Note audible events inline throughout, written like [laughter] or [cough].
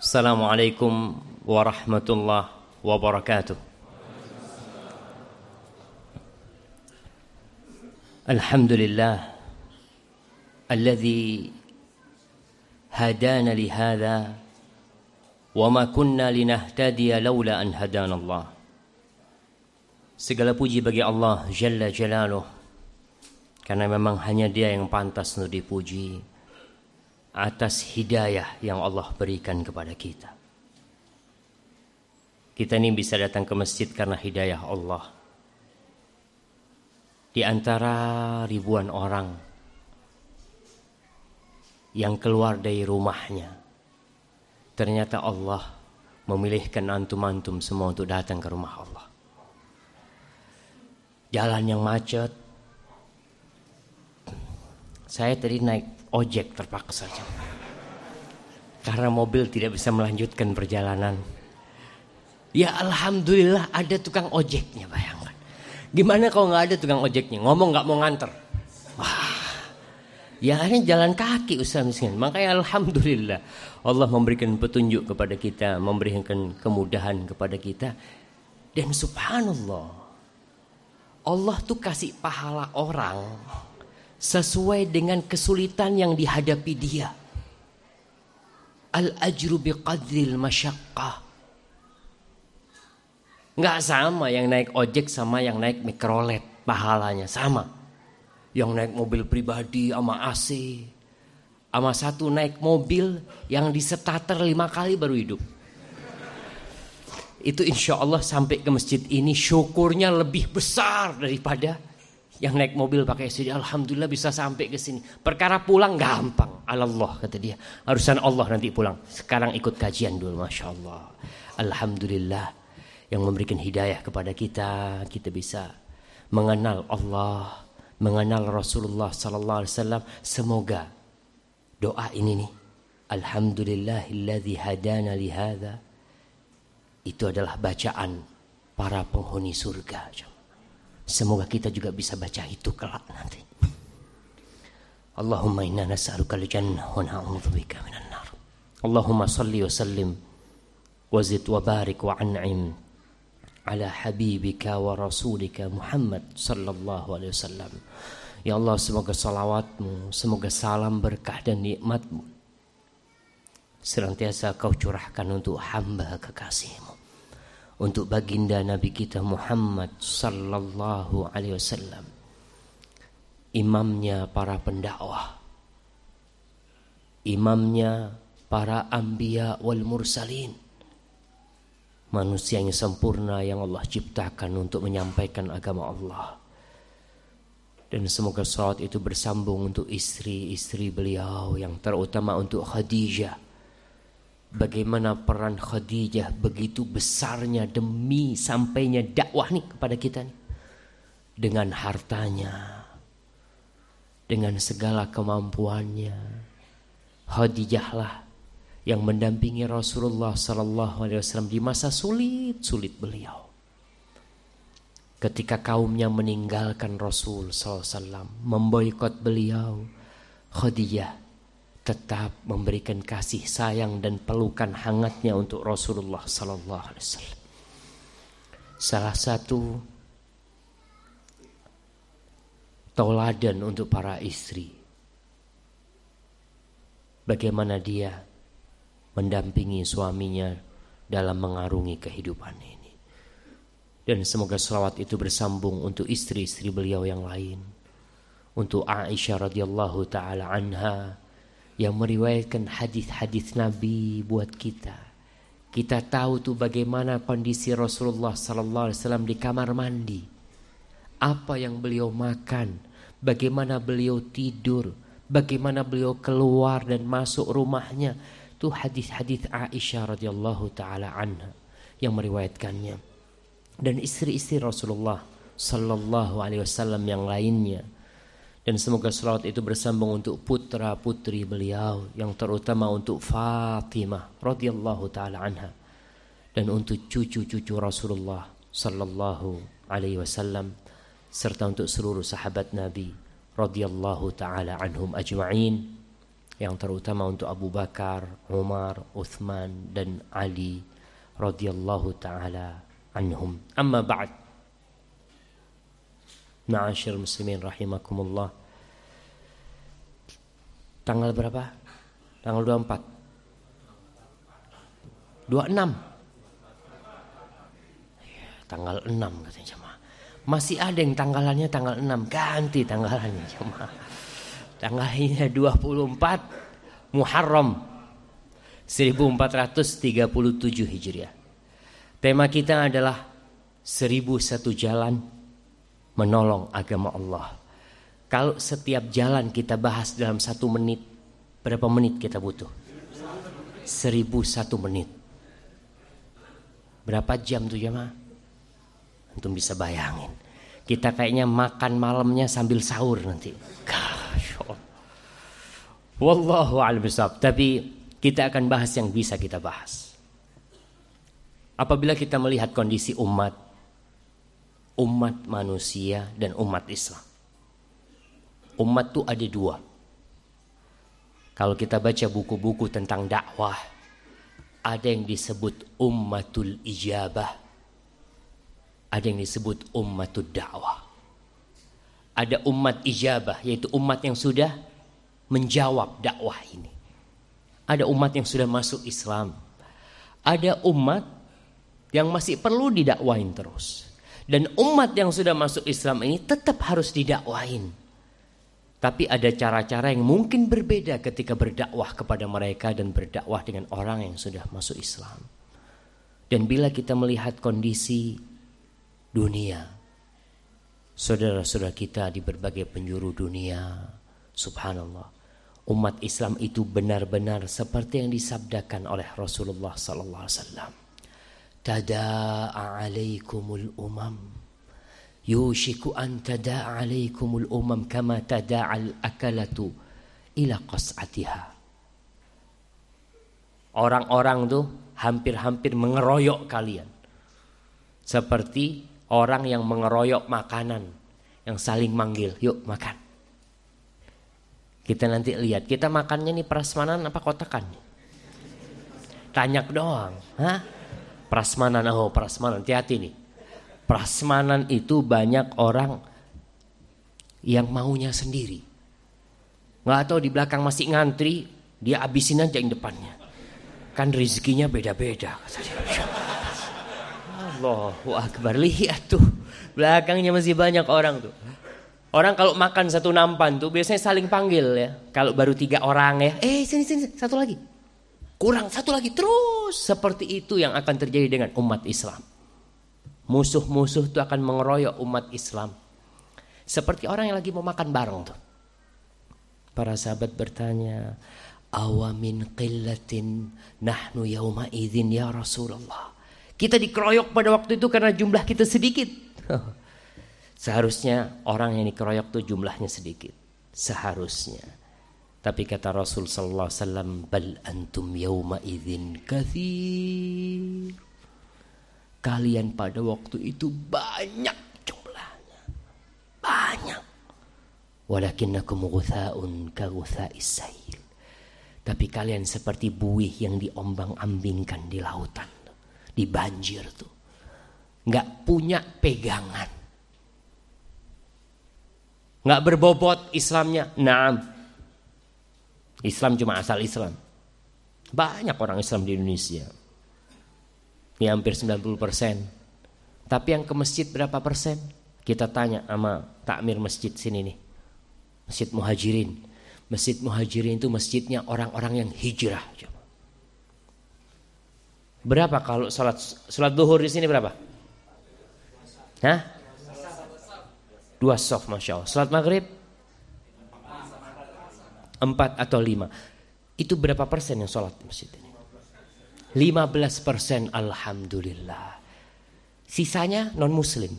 Assalamualaikum warahmatullahi wabarakatuh. Alhamdulillah alladhi hadana li hadha wa ma kunna linahtadiya laula an. Segala puji bagi Allah jalla jalaluh karena memang hanya Dia yang pantas untuk dipuji atas hidayah yang Allah berikan kepada kita. Kita ini bisa datang ke masjid karena hidayah Allah. Di antara ribuan orang yang keluar dari rumahnya, ternyata Allah memilihkan antum-antum semua untuk datang ke rumah Allah. Jalan yang macet, saya tadi naik ojek terpaksa. Karena mobil tidak bisa melanjutkan perjalanan. Ya Alhamdulillah ada tukang ojeknya bayangkan. Gimana kalau nggak ada tukang ojeknya? Ngomong nggak mau nganter. Wah, ya ini jalan kaki usaha miskin. Makanya Alhamdulillah Allah memberikan petunjuk kepada kita. Memberikan kemudahan kepada kita. Dan subhanallah. Allah tuh kasih pahala orang sesuai dengan kesulitan yang dihadapi dia. Al-ajru biqadril masyaqqah. Nggak sama yang naik ojek sama yang naik mikrolet pahalanya sama. Yang naik mobil pribadi sama AC. Sama satu naik mobil yang disetater lima kali baru hidup. Itu insya Allah sampai ke masjid ini syukurnya lebih besar daripada yang naik mobil pakai SD alhamdulillah bisa sampai ke sini. Perkara pulang gampang. Allah kata dia. Harusan Allah nanti pulang. Sekarang ikut kajian dulu Masya Allah. Alhamdulillah yang memberikan hidayah kepada kita, kita bisa mengenal Allah, mengenal Rasulullah sallallahu alaihi wasallam. Semoga doa ini nih, alhamdulillahilladzi hadana li itu adalah bacaan para penghuni surga. Semoga kita juga bisa baca itu kelak nanti. Allahumma inna nas'aluka al-jannah wa na'udzubika minan nar. Allahumma salli wa sallim wa zid wa barik wa an'im ala habibika wa rasulika Muhammad sallallahu alaihi wasallam. Ya Allah semoga salawatmu, semoga salam berkah dan nikmatmu senantiasa kau curahkan untuk hamba kekasihmu untuk baginda Nabi kita Muhammad sallallahu alaihi wasallam imamnya para pendakwah imamnya para anbiya wal mursalin manusia yang sempurna yang Allah ciptakan untuk menyampaikan agama Allah. Dan semoga salat itu bersambung untuk istri-istri beliau yang terutama untuk Khadijah Bagaimana peran Khadijah begitu besarnya demi sampainya dakwah nih kepada kita nih. Dengan hartanya, dengan segala kemampuannya. Khadijah lah yang mendampingi Rasulullah sallallahu alaihi wasallam di masa sulit-sulit beliau. Ketika kaumnya meninggalkan Rasul wasallam, memboikot beliau, Khadijah tetap memberikan kasih sayang dan pelukan hangatnya untuk Rasulullah sallallahu alaihi wasallam. Salah satu tauladan untuk para istri. Bagaimana dia mendampingi suaminya dalam mengarungi kehidupan ini. Dan semoga selawat itu bersambung untuk istri-istri beliau yang lain. Untuk Aisyah radhiyallahu taala anha, yang meriwayatkan hadis-hadis Nabi buat kita. Kita tahu tuh bagaimana kondisi Rasulullah sallallahu alaihi wasallam di kamar mandi. Apa yang beliau makan, bagaimana beliau tidur, bagaimana beliau keluar dan masuk rumahnya. Itu hadis-hadis Aisyah radhiyallahu taala anha yang meriwayatkannya. Dan istri-istri Rasulullah sallallahu alaihi wasallam yang lainnya dan semoga salawat itu bersambung untuk putra putri beliau yang terutama untuk Fatimah radhiyallahu taala anha dan untuk cucu-cucu Rasulullah sallallahu alaihi wasallam serta untuk seluruh sahabat Nabi radhiyallahu taala anhum ajma'in yang terutama untuk Abu Bakar, Umar, Uthman dan Ali radhiyallahu taala anhum. Amma ba'd. Ma'asyir muslimin rahimakumullah. Tanggal berapa? Tanggal 24. 26. Ya, tanggal 6 katanya jemaah. Masih ada yang tanggalannya tanggal 6. Ganti tanggalannya jemaah. Tanggalnya 24 Muharram 1437 Hijriah. Tema kita adalah seribu satu jalan menolong agama Allah. Kalau setiap jalan kita bahas dalam satu menit, berapa menit kita butuh? Seribu satu menit. Berapa jam tuh jemaah? Antum bisa bayangin. Kita kayaknya makan malamnya sambil sahur nanti. Wallahu a'lam Tapi kita akan bahas yang bisa kita bahas. Apabila kita melihat kondisi umat umat manusia dan umat Islam. Umat itu ada dua. Kalau kita baca buku-buku tentang dakwah, ada yang disebut ummatul ijabah, ada yang disebut ummatul dakwah. Ada umat ijabah, yaitu umat yang sudah menjawab dakwah ini. Ada umat yang sudah masuk Islam. Ada umat yang masih perlu didakwain terus. Dan umat yang sudah masuk Islam ini tetap harus didakwain. Tapi ada cara-cara yang mungkin berbeda ketika berdakwah kepada mereka dan berdakwah dengan orang yang sudah masuk Islam. Dan bila kita melihat kondisi dunia, saudara-saudara kita di berbagai penjuru dunia, subhanallah, umat Islam itu benar-benar seperti yang disabdakan oleh Rasulullah sallallahu alaihi wasallam. Tada'a 'alaikumul umam yushiku an tada'a 'alaikumul umam kama tada'al akalatu ila qas'atiha. Orang-orang tuh hampir-hampir mengeroyok kalian. Seperti orang yang mengeroyok makanan yang saling manggil, yuk makan. Kita nanti lihat, kita makannya nih prasmanan apa kotakan? Tanyak doang. Hah? Prasmanan, oh prasmanan, hati-hati nih. Prasmanan itu banyak orang yang maunya sendiri. Nggak tahu di belakang masih ngantri, dia abisin aja yang depannya. Kan rezekinya beda-beda. Allahu Akbar, lihat tuh. Belakangnya masih banyak orang tuh. Orang kalau makan satu nampan tuh biasanya saling panggil ya. Kalau baru tiga orang ya, eh sini sini satu lagi. Kurang satu lagi terus seperti itu yang akan terjadi dengan umat Islam. Musuh-musuh itu akan mengeroyok umat Islam. Seperti orang yang lagi mau makan bareng tuh. Para sahabat bertanya, awamin qillatin nahnu yauma idzin ya Rasulullah. Kita dikeroyok pada waktu itu karena jumlah kita sedikit. [laughs] Seharusnya orang yang dikeroyok itu jumlahnya sedikit. Seharusnya. Tapi kata Rasul sallallahu alaihi wasallam, "Bal antum yauma idzin katsir." Kalian pada waktu itu banyak jumlahnya. Banyak. Walakinnakum ghutha'un ka ghutha'is sail. Tapi kalian seperti buih yang diombang-ambingkan di lautan. Di banjir tuh. Nggak punya pegangan nggak berbobot Islamnya. Naam. Islam cuma asal Islam. Banyak orang Islam di Indonesia. Ya hampir 90 persen. Tapi yang ke masjid berapa persen? Kita tanya sama takmir masjid sini nih. Masjid Muhajirin. Masjid Muhajirin itu masjidnya orang-orang yang hijrah. Berapa kalau sholat sholat duhur di sini berapa? Hah? Dua soft Masya Allah. Salat maghrib? Empat atau lima. Itu berapa persen yang sholat di masjid ini? Lima belas persen Alhamdulillah. Sisanya non muslim.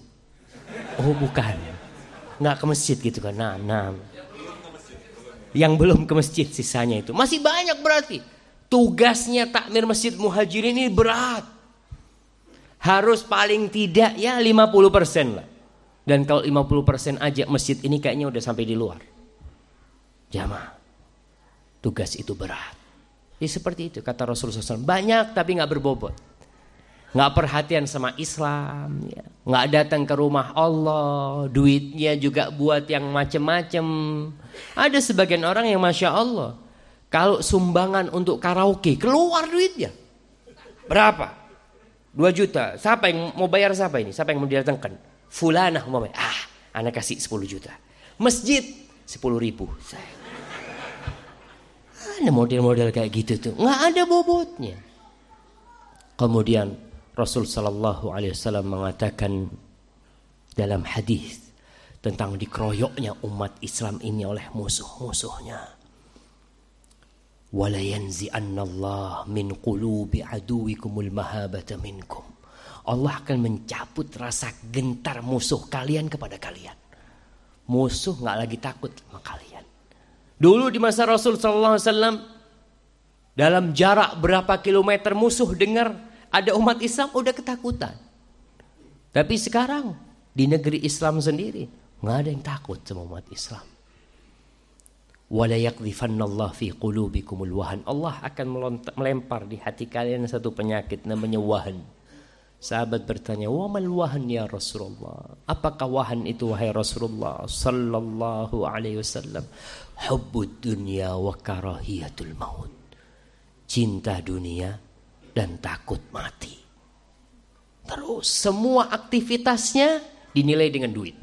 Oh bukan. Nggak ke masjid gitu kan. Nah, nah. Yang belum ke masjid sisanya itu. Masih banyak berarti. Tugasnya takmir masjid muhajirin ini berat. Harus paling tidak ya 50 persen lah. Dan kalau 50% aja masjid ini kayaknya udah sampai di luar. Jamaah. Tugas itu berat. Ya seperti itu kata Rasulullah SAW. Banyak tapi nggak berbobot. Nggak perhatian sama Islam. Ya. Nggak datang ke rumah Allah. Duitnya juga buat yang macem-macem. Ada sebagian orang yang Masya Allah. Kalau sumbangan untuk karaoke keluar duitnya. Berapa? 2 juta. Siapa yang mau bayar siapa ini? Siapa yang mau didatangkan? Fulanah bayar. Ah, anak kasih 10 juta. Masjid 10 ribu. Saya ada model-model kayak gitu tuh? Nggak ada bobotnya. Kemudian Rasul Sallallahu Alaihi Wasallam mengatakan dalam hadis tentang dikeroyoknya umat Islam ini oleh musuh-musuhnya. Allah min qulubi aduwikumul mahabata minkum. Allah akan mencabut rasa gentar musuh kalian kepada kalian. Musuh nggak lagi takut sama kalian. Dulu di masa Rasul sallallahu alaihi wasallam dalam jarak berapa kilometer musuh dengar ada umat Islam udah ketakutan. Tapi sekarang di negeri Islam sendiri nggak ada yang takut sama umat Islam. Wala yaqdhifannallahu fi qulubikumul wahan. Allah akan melempar di hati kalian satu penyakit namanya wahan. Sahabat bertanya, "Wa mal wahan ya Rasulullah?" Apakah wahan itu wahai Rasulullah sallallahu alaihi wasallam? Hubbud dunya wa karahiyatul maut. Cinta dunia dan takut mati. Terus semua aktivitasnya dinilai dengan duit.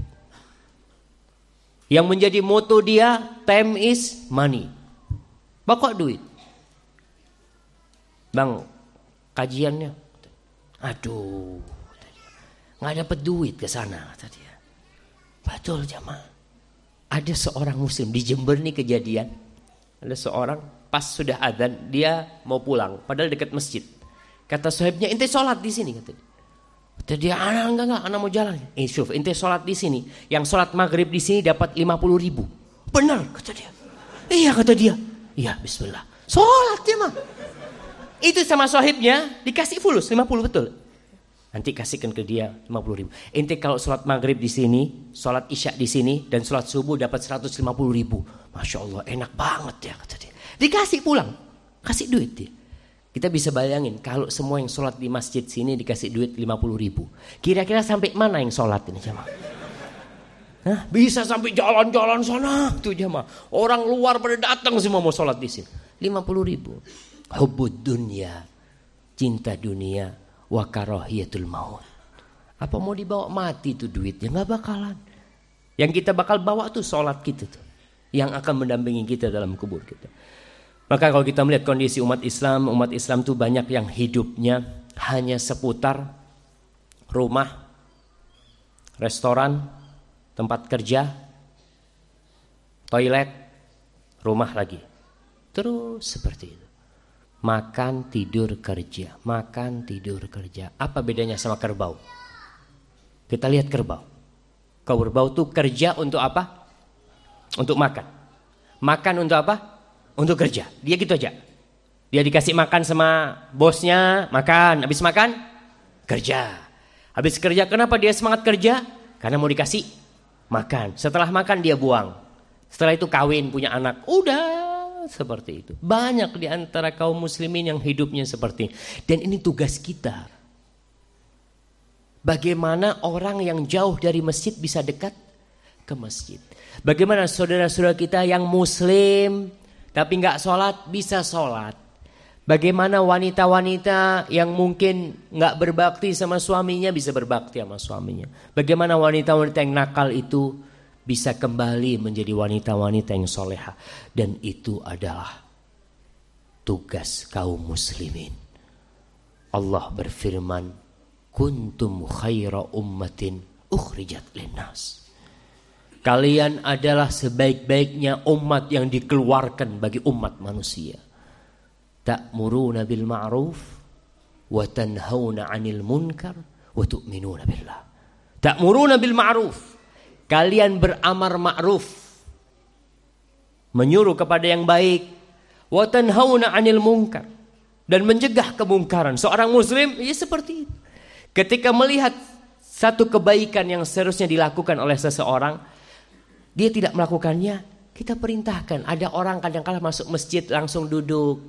Yang menjadi moto dia, time is money. Pokok duit. Bang, kajiannya Aduh, nggak dapat duit ke sana. Betul jamaah. Ada seorang muslim di Jember nih kejadian. Ada seorang pas sudah adzan dia mau pulang padahal dekat masjid. Kata sahibnya ente sholat di sini kata dia. Kata dia anak enggak enggak anak mau jalan. Eh ente sholat di sini. Yang sholat maghrib di sini dapat 50 ribu. Benar kata dia. Iya kata dia. Iya Bismillah. Sholat dia mah. Itu sama sohibnya dikasih fulus 50 betul. Nanti kasihkan ke dia 50 ribu. Inti kalau sholat maghrib di sini, sholat isya di sini, dan sholat subuh dapat 150 ribu. Masya Allah enak banget ya kata dia. Dikasih pulang, kasih duit dia. Kita bisa bayangin kalau semua yang sholat di masjid sini dikasih duit 50 ribu. Kira-kira sampai mana yang sholat ini jamaah? Hah? Bisa sampai jalan-jalan sana tuh jamaah. Orang luar pada datang semua mau sholat di sini. 50 ribu hubud dunia, cinta dunia, wa karahiyatul maut. Apa mau dibawa mati tuh duitnya? Nggak bakalan. Yang kita bakal bawa tuh sholat kita tuh. Yang akan mendampingi kita dalam kubur kita. Maka kalau kita melihat kondisi umat Islam, umat Islam tuh banyak yang hidupnya hanya seputar rumah, restoran, tempat kerja, toilet, rumah lagi. Terus seperti itu. Makan, tidur, kerja. Makan, tidur, kerja. Apa bedanya sama kerbau? Kita lihat kerbau. Kerbau itu kerja untuk apa? Untuk makan. Makan untuk apa? Untuk kerja. Dia gitu aja. Dia dikasih makan sama bosnya, makan. Habis makan, kerja. Habis kerja, kenapa dia semangat kerja? Karena mau dikasih makan. Setelah makan dia buang. Setelah itu kawin, punya anak. Udah seperti itu. Banyak di antara kaum muslimin yang hidupnya seperti ini. Dan ini tugas kita. Bagaimana orang yang jauh dari masjid bisa dekat ke masjid. Bagaimana saudara-saudara kita yang muslim tapi nggak sholat bisa sholat. Bagaimana wanita-wanita yang mungkin nggak berbakti sama suaminya bisa berbakti sama suaminya. Bagaimana wanita-wanita yang nakal itu bisa kembali menjadi wanita-wanita yang soleha. Dan itu adalah tugas kaum muslimin. Allah berfirman, Kuntum khaira ummatin ukhrijat linnas. Kalian adalah sebaik-baiknya umat yang dikeluarkan bagi umat manusia. Ta'muruna bil ma'ruf wa tanhauna 'anil munkar wa tu'minuna billah. Ta'muruna bil ma'ruf Kalian beramar ma'ruf. Menyuruh kepada yang baik. Wa tanhauna 'anil munkar. Dan mencegah kemungkaran. Seorang muslim ya seperti itu. Ketika melihat satu kebaikan yang seharusnya dilakukan oleh seseorang, dia tidak melakukannya, Kita perintahkan. Ada orang kadang-kala masuk masjid langsung duduk.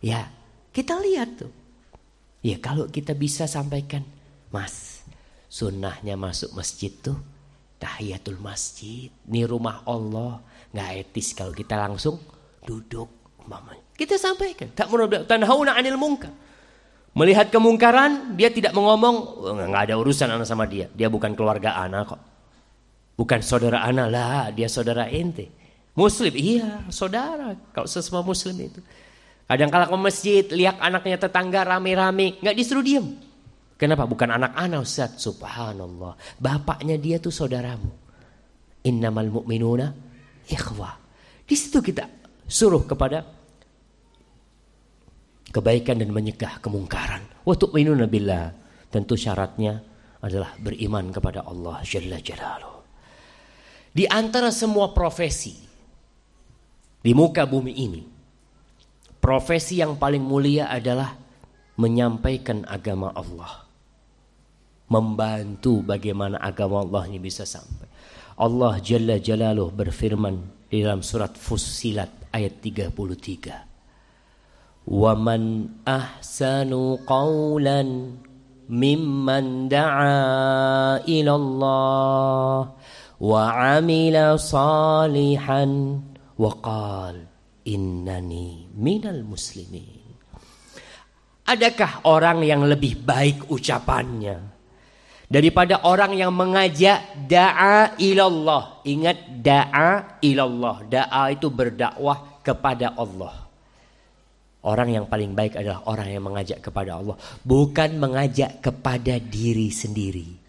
Ya, kita lihat tuh. Ya kalau kita bisa sampaikan. Mas, sunnahnya masuk masjid tuh tahiyatul masjid. Ini rumah Allah. Nggak etis kalau kita langsung duduk. Kita sampaikan. Tak tanhauna anil munkar. Melihat kemungkaran, dia tidak mengomong, oh, nggak ada urusan anak sama dia. Dia bukan keluarga anak kok. Bukan saudara anak lah, dia saudara ente. Muslim, iya saudara. Kalau sesama muslim itu. Kadang kala ke masjid, lihat anaknya tetangga rame-rame, nggak disuruh diem. Kenapa? Bukan anak-anak Ustaz. Subhanallah. Bapaknya dia tuh saudaramu. Innamal mu'minuna ikhwah. Di situ kita suruh kepada kebaikan dan menyegah kemungkaran. Wa tu'minuna billah. Tentu syaratnya adalah beriman kepada Allah Jalla Jalaluh. Di antara semua profesi di muka bumi ini, profesi yang paling mulia adalah menyampaikan agama Allah membantu bagaimana agama Allah ini bisa sampai. Allah Jalla Jalaluh berfirman di dalam surat Fussilat ayat 33. Waman ahsanu qawlan mimman da'a ila Allah wa amila salihan wa qala innani minal. Adakah orang yang lebih baik ucapannya? Daripada orang yang mengajak da'a ilallah? Ingat da'a ilallah. Da'a itu berdakwah kepada Allah. Orang yang paling baik adalah orang yang mengajak kepada Allah, bukan mengajak kepada diri sendiri.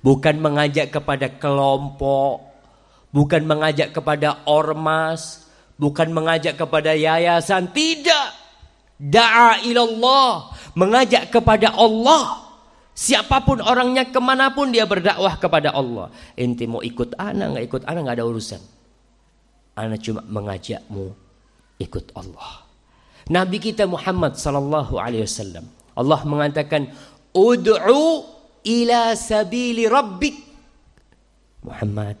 Bukan mengajak kepada kelompok, bukan mengajak kepada ormas, bukan mengajak kepada yayasan, tidak. Da'a ilallah, mengajak kepada Allah. Siapa pun orangnya ke mana pun dia berdakwah kepada Allah. Inti mau ikut anak nggak ikut anak nggak ada urusan. Anak cuma mengajakmu ikut Allah. Nabi kita Muhammad sallallahu alaihi wasallam Allah mengatakan ud'u ila sabili rabbik Muhammad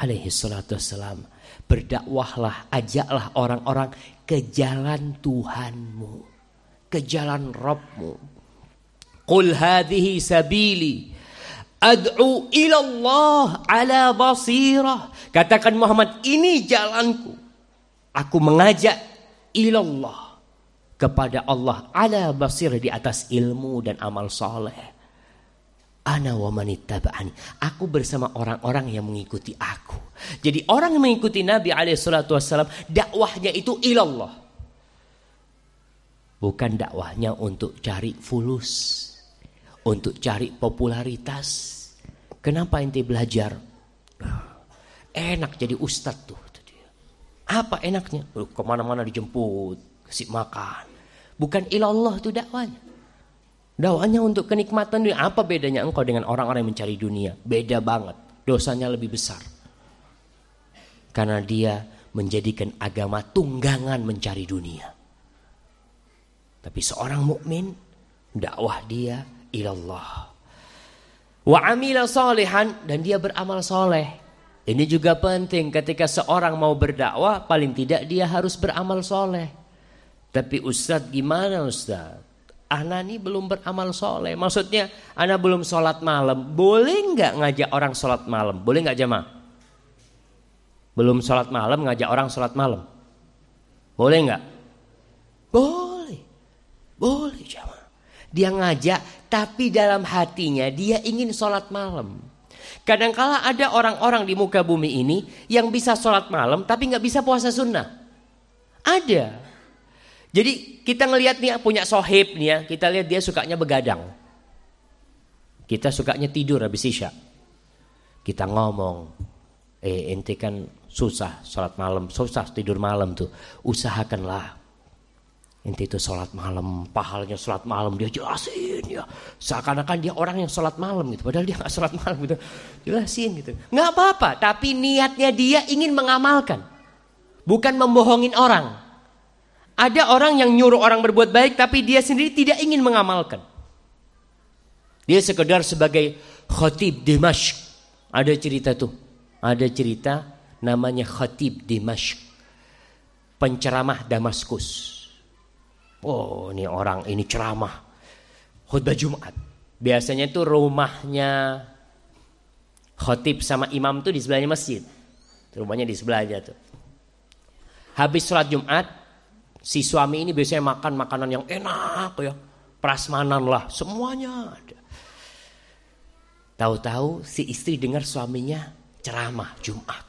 alaihi salatu wassalam berdakwahlah ajaklah orang-orang ke jalan Tuhanmu ke jalan Rabbmu Qul hadhihi sabili ad'u Allah ala basirah katakan Muhammad ini jalanku aku mengajak ilallah kepada Allah ala basirah di atas ilmu dan amal soleh Ana wa manittaba'ani. Aku bersama orang-orang yang mengikuti aku. Jadi orang yang mengikuti Nabi wassalam, dakwahnya itu ilallah. Bukan dakwahnya untuk cari fulus. Untuk cari popularitas. Kenapa ente belajar? Enak jadi ustadz tuh. Apa enaknya? Ke mana-mana dijemput, kasih makan. Bukan ilallah tuh dakwahnya. Dakwahnya untuk kenikmatan dunia. Apa bedanya engkau dengan orang-orang yang mencari dunia? Beda banget. Dosanya lebih besar. Karena dia menjadikan agama tunggangan mencari dunia. Tapi seorang mukmin dakwah dia ilallah. Wa amila solehan dan dia beramal soleh. Ini juga penting ketika seorang mau berdakwah paling tidak dia harus beramal soleh. Tapi Ustadz gimana Ustadz? Ana ini belum beramal soleh. Maksudnya Ana belum sholat malam. Boleh nggak ngajak orang sholat malam? Boleh nggak jamaah? Belum sholat malam ngajak orang sholat malam? Boleh nggak? Boleh. Boleh jamaah. Dia ngajak tapi dalam hatinya dia ingin sholat malam. Kadangkala ada orang-orang di muka bumi ini yang bisa sholat malam tapi nggak bisa puasa sunnah. Ada. Jadi kita ngelihat nih punya sohib nih ya, kita lihat dia sukanya begadang. Kita sukanya tidur habis isya. Kita ngomong, eh ente kan susah sholat malam, susah tidur malam tuh. Usahakanlah Ente itu sholat malam, pahalnya sholat malam dia jelasin ya. Seakan-akan dia orang yang sholat malam gitu, padahal dia nggak sholat malam gitu. Jelasin gitu. Nggak apa-apa, tapi niatnya dia ingin mengamalkan, bukan membohongin orang. Ada orang yang nyuruh orang berbuat baik tapi dia sendiri tidak ingin mengamalkan. Dia sekedar sebagai khotib Dimashq. Ada cerita tuh. Ada cerita namanya Khatib Dimashq. Penceramah Damaskus. Oh, ini orang ini ceramah. Khutbah Jumat. Biasanya itu rumahnya Khatib sama imam tuh di sebelahnya masjid. Rumahnya di sebelahnya tuh. Habis sholat Jumat, si suami ini biasanya makan makanan yang enak ya. Prasmanan lah, semuanya. Tahu-tahu si istri dengar suaminya ceramah Jumat.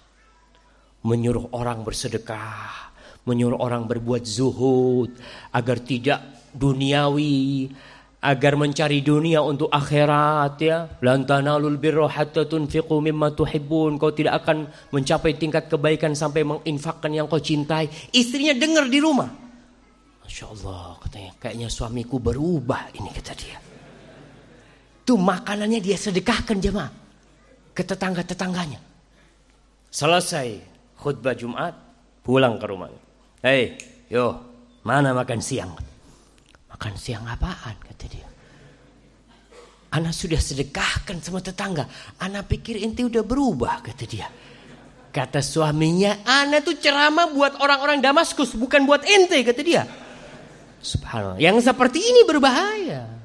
Menyuruh orang bersedekah, menyuruh orang berbuat zuhud agar tidak duniawi, agar mencari dunia untuk akhirat ya. Lan tanalul birra hatta tunfiqu mimma tuhibbun. Kau tidak akan mencapai tingkat kebaikan sampai menginfakkan yang kau cintai. Istrinya dengar di rumah. Masya Allah katanya kayaknya suamiku berubah ini kata dia. Tuh makanannya dia sedekahkan jemaah ke tetangga-tetangganya. Selesai khutbah Jumat pulang ke rumah. Hei, yo, mana makan siang? Makan siang apaan? Kata dia. Anak sudah sedekahkan sama tetangga. Anak pikir inti udah berubah, kata dia. Kata suaminya, anak tuh ceramah buat orang-orang Damaskus, bukan buat ente, kata dia. Subhanallah. Yang seperti ini berbahaya.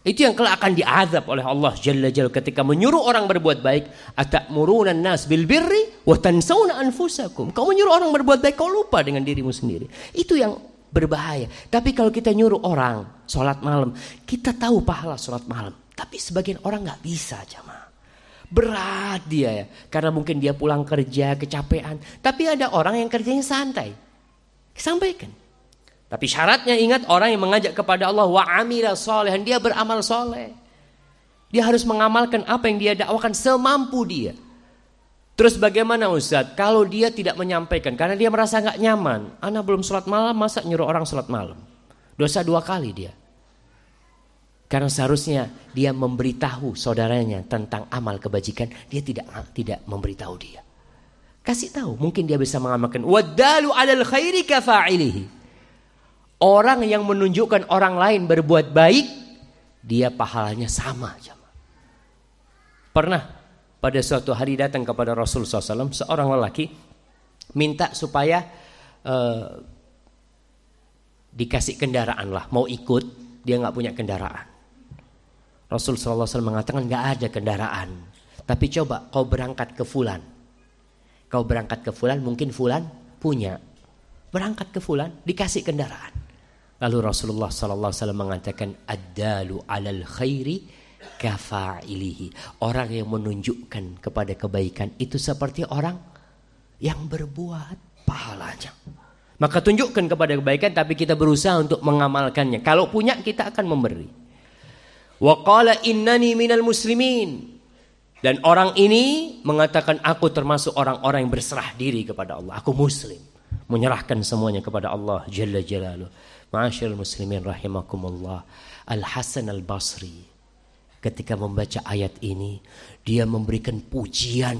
Itu yang kelak akan diazab oleh Allah Jalla Jalla ketika menyuruh orang berbuat baik. Atakmurunan nas bil birri wa tansawna anfusakum. Kau menyuruh orang berbuat baik, kau lupa dengan dirimu sendiri. Itu yang berbahaya. Tapi kalau kita nyuruh orang sholat malam, kita tahu pahala sholat malam. Tapi sebagian orang nggak bisa jamaah. Berat dia ya, karena mungkin dia pulang kerja kecapean. Tapi ada orang yang kerjanya santai. Sampaikan. Tapi syaratnya ingat orang yang mengajak kepada Allah wa amila solehan dia beramal soleh. Dia harus mengamalkan apa yang dia dakwakan semampu dia. Terus bagaimana Ustaz? Kalau dia tidak menyampaikan karena dia merasa nggak nyaman. Anak belum sholat malam, masa nyuruh orang sholat malam? Dosa dua kali dia. Karena seharusnya dia memberitahu saudaranya tentang amal kebajikan, dia tidak tidak memberitahu dia. Kasih tahu, mungkin dia bisa mengamalkan. Wadalu alal khairi kafa'ilihi. Orang yang menunjukkan orang lain berbuat baik, dia pahalanya sama. Pernah pada suatu hari datang kepada Rasul SAW seorang lelaki minta supaya uh, dikasih kendaraan lah mau ikut dia nggak punya kendaraan. Rasul SAW mengatakan nggak ada kendaraan tapi coba kau berangkat ke Fulan. Kau berangkat ke Fulan mungkin Fulan punya. Berangkat ke Fulan dikasih kendaraan lalu Rasulullah SAW mengatakan adalu alal khairi kafa'ilihi. Orang yang menunjukkan kepada kebaikan itu seperti orang yang berbuat pahalanya. Maka tunjukkan kepada kebaikan tapi kita berusaha untuk mengamalkannya. Kalau punya kita akan memberi. Wa qala innani minal muslimin. Dan orang ini mengatakan aku termasuk orang-orang yang berserah diri kepada Allah. Aku muslim. Menyerahkan semuanya kepada Allah Jalla Jalaluh. Ma'asyil muslimin rahimakumullah. Al-Hasan al-Basri ketika membaca ayat ini dia memberikan pujian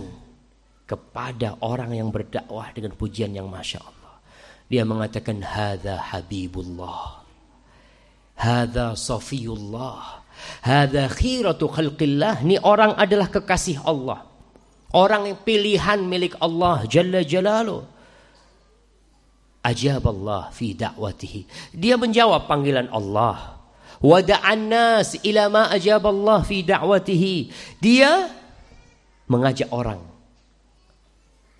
kepada orang yang berdakwah dengan pujian yang masya Allah. Dia mengatakan hadza habibullah. Hadza safiyullah. Hadza khiratu khalqillah. Ini orang adalah kekasih Allah. Orang yang pilihan milik Allah Jalla Jalaluh. Ajab Allah fi da'watihi. Dia menjawab panggilan Allah. Wada'an nas ila ma ajaballah fi da'watihi. Dia mengajak orang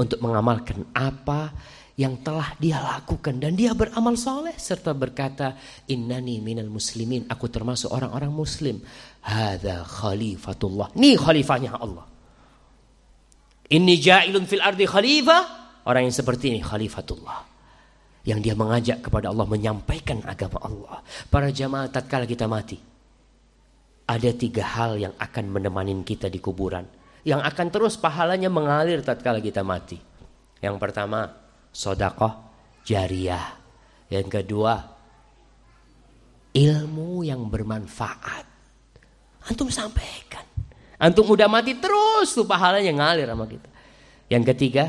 untuk mengamalkan apa yang telah dia lakukan. Dan dia beramal soleh serta berkata innani minal muslimin. Aku termasuk orang-orang muslim. Hadza khalifatullah. Ni khalifahnya Allah. Inni ja'ilun fil ardi khalifah orang yang seperti ini khalifatullah yang dia mengajak kepada Allah menyampaikan agama Allah. Para jamaah tatkala kita mati, ada tiga hal yang akan menemani kita di kuburan, yang akan terus pahalanya mengalir tatkala kita mati. Yang pertama, sodakoh jariah. Yang kedua, ilmu yang bermanfaat. Antum sampaikan. Antum udah mati terus tuh pahalanya ngalir sama kita. Yang ketiga,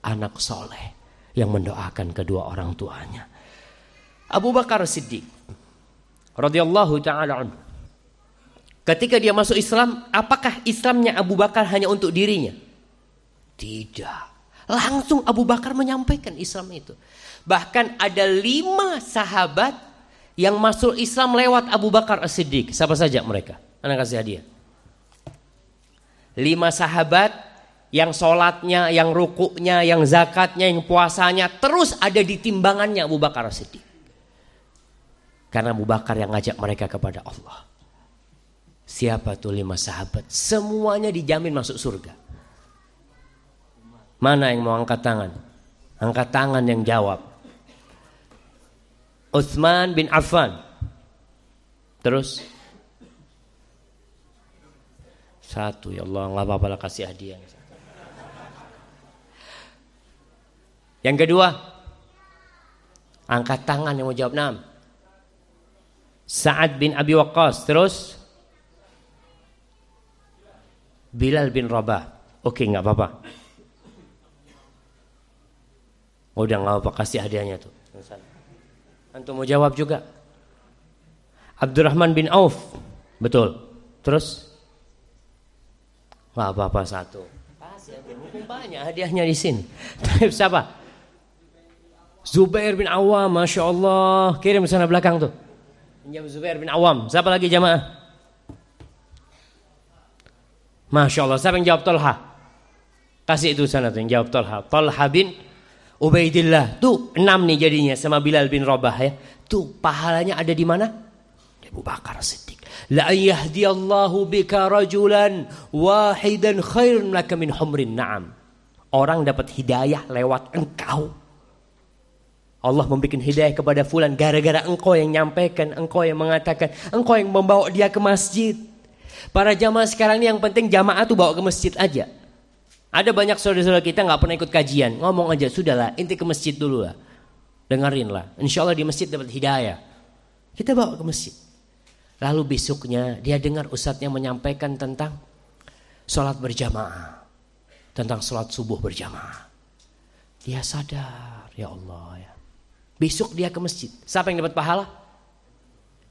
anak soleh yang mendoakan kedua orang tuanya. Abu Bakar Siddiq radhiyallahu taala. Ketika dia masuk Islam, apakah Islamnya Abu Bakar hanya untuk dirinya? Tidak. Langsung Abu Bakar menyampaikan Islam itu. Bahkan ada lima sahabat yang masuk Islam lewat Abu Bakar As-Siddiq. Siapa saja mereka? Anak kasih hadiah. Lima sahabat yang sholatnya, yang rukuknya, yang zakatnya, yang puasanya terus ada di timbangannya Abu Bakar As-Siddiq. Karena Abu Bakar yang ngajak mereka kepada Allah. Siapa tuh lima sahabat? Semuanya dijamin masuk surga. Mana yang mau angkat tangan? Angkat tangan yang jawab. Uthman bin Affan. Terus satu ya Allah nggak apa-apa lah kasih hadiah. Yang kedua, angkat tangan yang mau jawab enam. Sa'ad bin Abi Waqqas. Terus Bilal bin Rabah. Oke, nggak apa-apa. Udah nggak apa kasih hadiahnya tuh. Antum mau jawab juga. Abdurrahman bin Auf. Betul. Terus? Nggak apa-apa satu. Kasih banyak hadiahnya di sini. [laughs] Siapa? Zubair bin Awam. Masya Allah. Kirim sana belakang tuh. Pinjam Zubair bin Awam. Siapa lagi jamaah? Masya Allah. Siapa yang jawab Tolha? Kasih itu sana tuh yang jawab Tolha. Tolha bin Ubaidillah. Tuh enam nih jadinya sama Bilal bin Rabah ya. Tuh pahalanya ada di mana? Abu Bakar Siddiq. La yahdiyallahu bika rajulan wahidan khairun laka min humrin na'am. Orang dapat hidayah lewat engkau. Allah membuat hidayah kepada fulan gara-gara engkau yang nyampaikan, engkau yang mengatakan, engkau yang membawa dia ke masjid. Para jamaah sekarang ini yang penting jamaah tuh bawa ke masjid aja. Ada banyak saudara-saudara kita nggak pernah ikut kajian. Ngomong aja, sudahlah, inti ke masjid dulu lah. Dengerin lah. Insya Allah di masjid dapat hidayah. Kita bawa ke masjid. Lalu besoknya dia dengar ustadznya menyampaikan tentang sholat berjamaah. Tentang sholat subuh berjamaah. Dia sadar, ya Allah ya. Besok dia ke masjid. Siapa yang dapat pahala?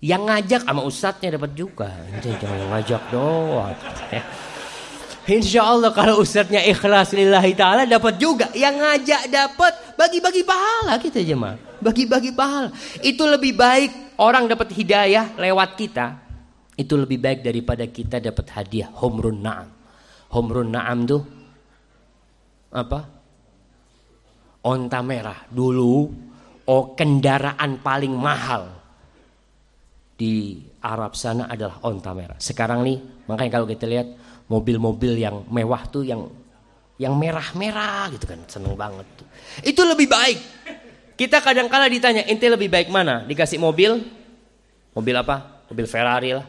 Yang ngajak sama ustadznya dapat juga. Jangan ngajak doang. [laughs] Insya Allah kalau ustadznya ikhlas lillahi ta'ala dapat juga. Yang ngajak dapat bagi-bagi pahala kita jemaah. Bagi-bagi pahala. Itu lebih baik orang dapat hidayah lewat kita. Itu lebih baik daripada kita dapat hadiah homrun na'am. Homrun na'am tuh apa? Onta merah. Dulu oh kendaraan paling mahal di Arab sana adalah onta merah. Sekarang nih, makanya kalau kita lihat mobil-mobil yang mewah tuh yang yang merah-merah gitu kan seneng banget tuh. Itu lebih baik. Kita kadang kala ditanya ente lebih baik mana? Dikasih mobil? Mobil apa? Mobil Ferrari lah.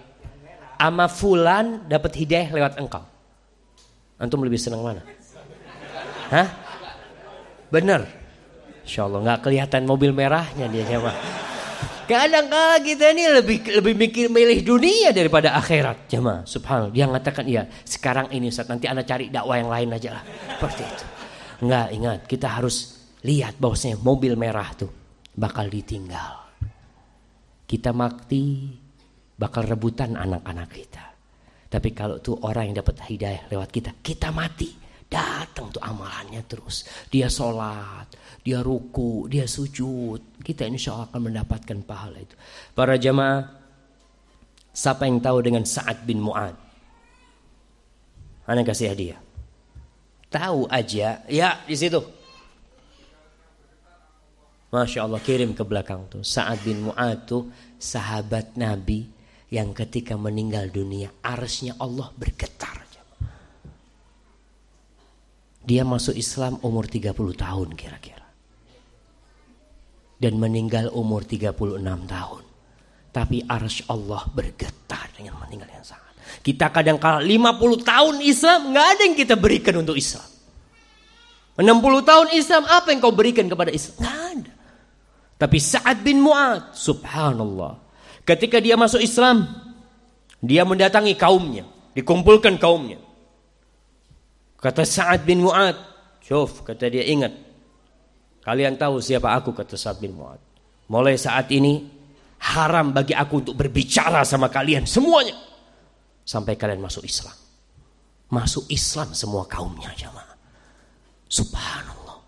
Ama fulan dapat hidayah lewat engkau. Antum lebih senang mana? Hah? Bener Insya Allah nggak kelihatan mobil merahnya dia siapa Kadang kala kita ini lebih lebih mikir milih dunia daripada akhirat. Jemaah, subhanallah. Dia mengatakan iya, sekarang ini saat nanti Anda cari dakwah yang lain aja lah. Seperti itu. Enggak, ingat, kita harus lihat bahwasanya mobil merah tuh bakal ditinggal. Kita mati bakal rebutan anak-anak kita. Tapi kalau tuh orang yang dapat hidayah lewat kita, kita mati. Datang tuh amalannya terus. Dia sholat, dia ruku, dia sujud. Kita insya Allah akan mendapatkan pahala itu. Para jamaah, siapa yang tahu dengan Sa'ad bin Mu'ad? Anda kasih hadiah. Tahu aja, ya di situ. Masya Allah kirim ke belakang tuh. Sa'ad bin Mu'ad tuh sahabat Nabi yang ketika meninggal dunia arsnya Allah bergetar. Dia masuk Islam umur 30 tahun kira-kira. Dan meninggal umur 36 tahun. Tapi arsy Allah bergetar dengan meninggal yang sangat. Kita kadang kala 50 tahun Islam nggak ada yang kita berikan untuk Islam. 60 tahun Islam apa yang kau berikan kepada Islam? Nggak ada. Tapi Sa'ad bin Mu'ad, subhanallah. Ketika dia masuk Islam, dia mendatangi kaumnya, dikumpulkan kaumnya. Kata Sa'ad bin Mu'ad. Syuf, kata dia ingat. Kalian tahu siapa aku, kata Sa'ad bin Mu'ad. Mulai saat ini, haram bagi aku untuk berbicara sama kalian semuanya. Sampai kalian masuk Islam. Masuk Islam semua kaumnya jamaah. Subhanallah.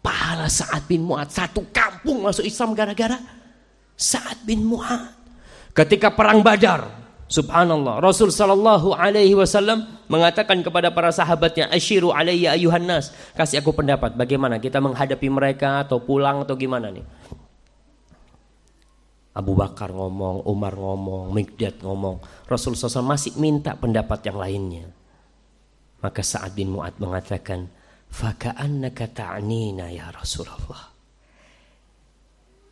Pahala Sa'ad bin Mu'ad. Satu kampung masuk Islam gara-gara Sa'ad bin Mu'ad. Ketika perang badar. Subhanallah. Rasul Sallallahu Alaihi Wasallam mengatakan kepada para sahabatnya. Ashiru alaiya ayuhan nas. Kasih aku pendapat. Bagaimana kita menghadapi mereka atau pulang atau gimana nih. Abu Bakar ngomong, Umar ngomong, Mikdad ngomong. Rasul SAW masih minta pendapat yang lainnya. Maka Sa'ad bin Mu'ad mengatakan, Faka'annaka ta'nina ya Rasulullah.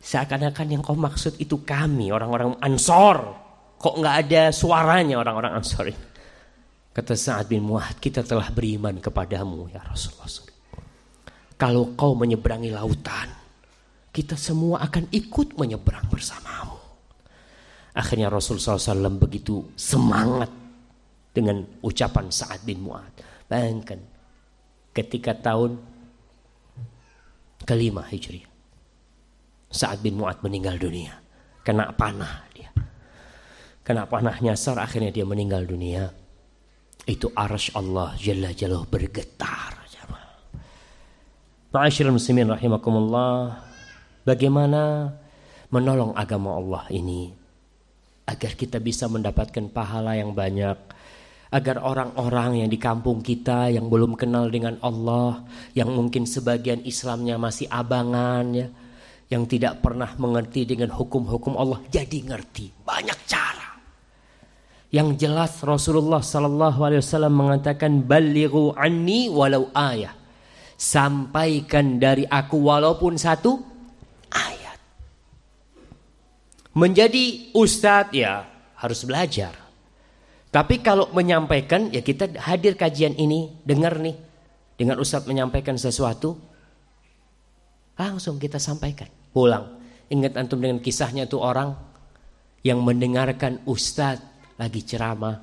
Seakan-akan yang kau maksud itu kami, orang-orang Ansor. Kok nggak ada suaranya orang-orang Ansor ini? Kata Sa'ad bin Mu'ad, kita telah beriman kepadamu ya Rasulullah. Kalau kau menyeberangi lautan, kita semua akan ikut menyeberang bersamamu. Akhirnya Rasul SAW begitu semangat dengan ucapan Sa'ad bin Mu'ad. Bayangkan ketika tahun kelima Hijriah. Sa'ad bin Mu'ad meninggal dunia. Kena panah. Kena panah nyasar akhirnya dia meninggal dunia. Itu arash Allah Jalla Jalla bergetar. Ma'asyiral muslimin rahimakumullah. Bagaimana menolong agama Allah ini agar kita bisa mendapatkan pahala yang banyak agar orang-orang yang di kampung kita yang belum kenal dengan Allah yang mungkin sebagian Islamnya masih abangan ya yang tidak pernah mengerti dengan hukum-hukum Allah jadi ngerti banyak cara yang jelas Rasulullah Sallallahu Alaihi Wasallam mengatakan balighu anni walau ayah sampaikan dari aku walaupun satu ayat. Menjadi ustadz ya harus belajar. Tapi kalau menyampaikan ya kita hadir kajian ini, dengar nih. Dengan ustadz menyampaikan sesuatu, langsung kita sampaikan. Pulang. Ingat antum dengan kisahnya tuh orang yang mendengarkan ustadz lagi ceramah.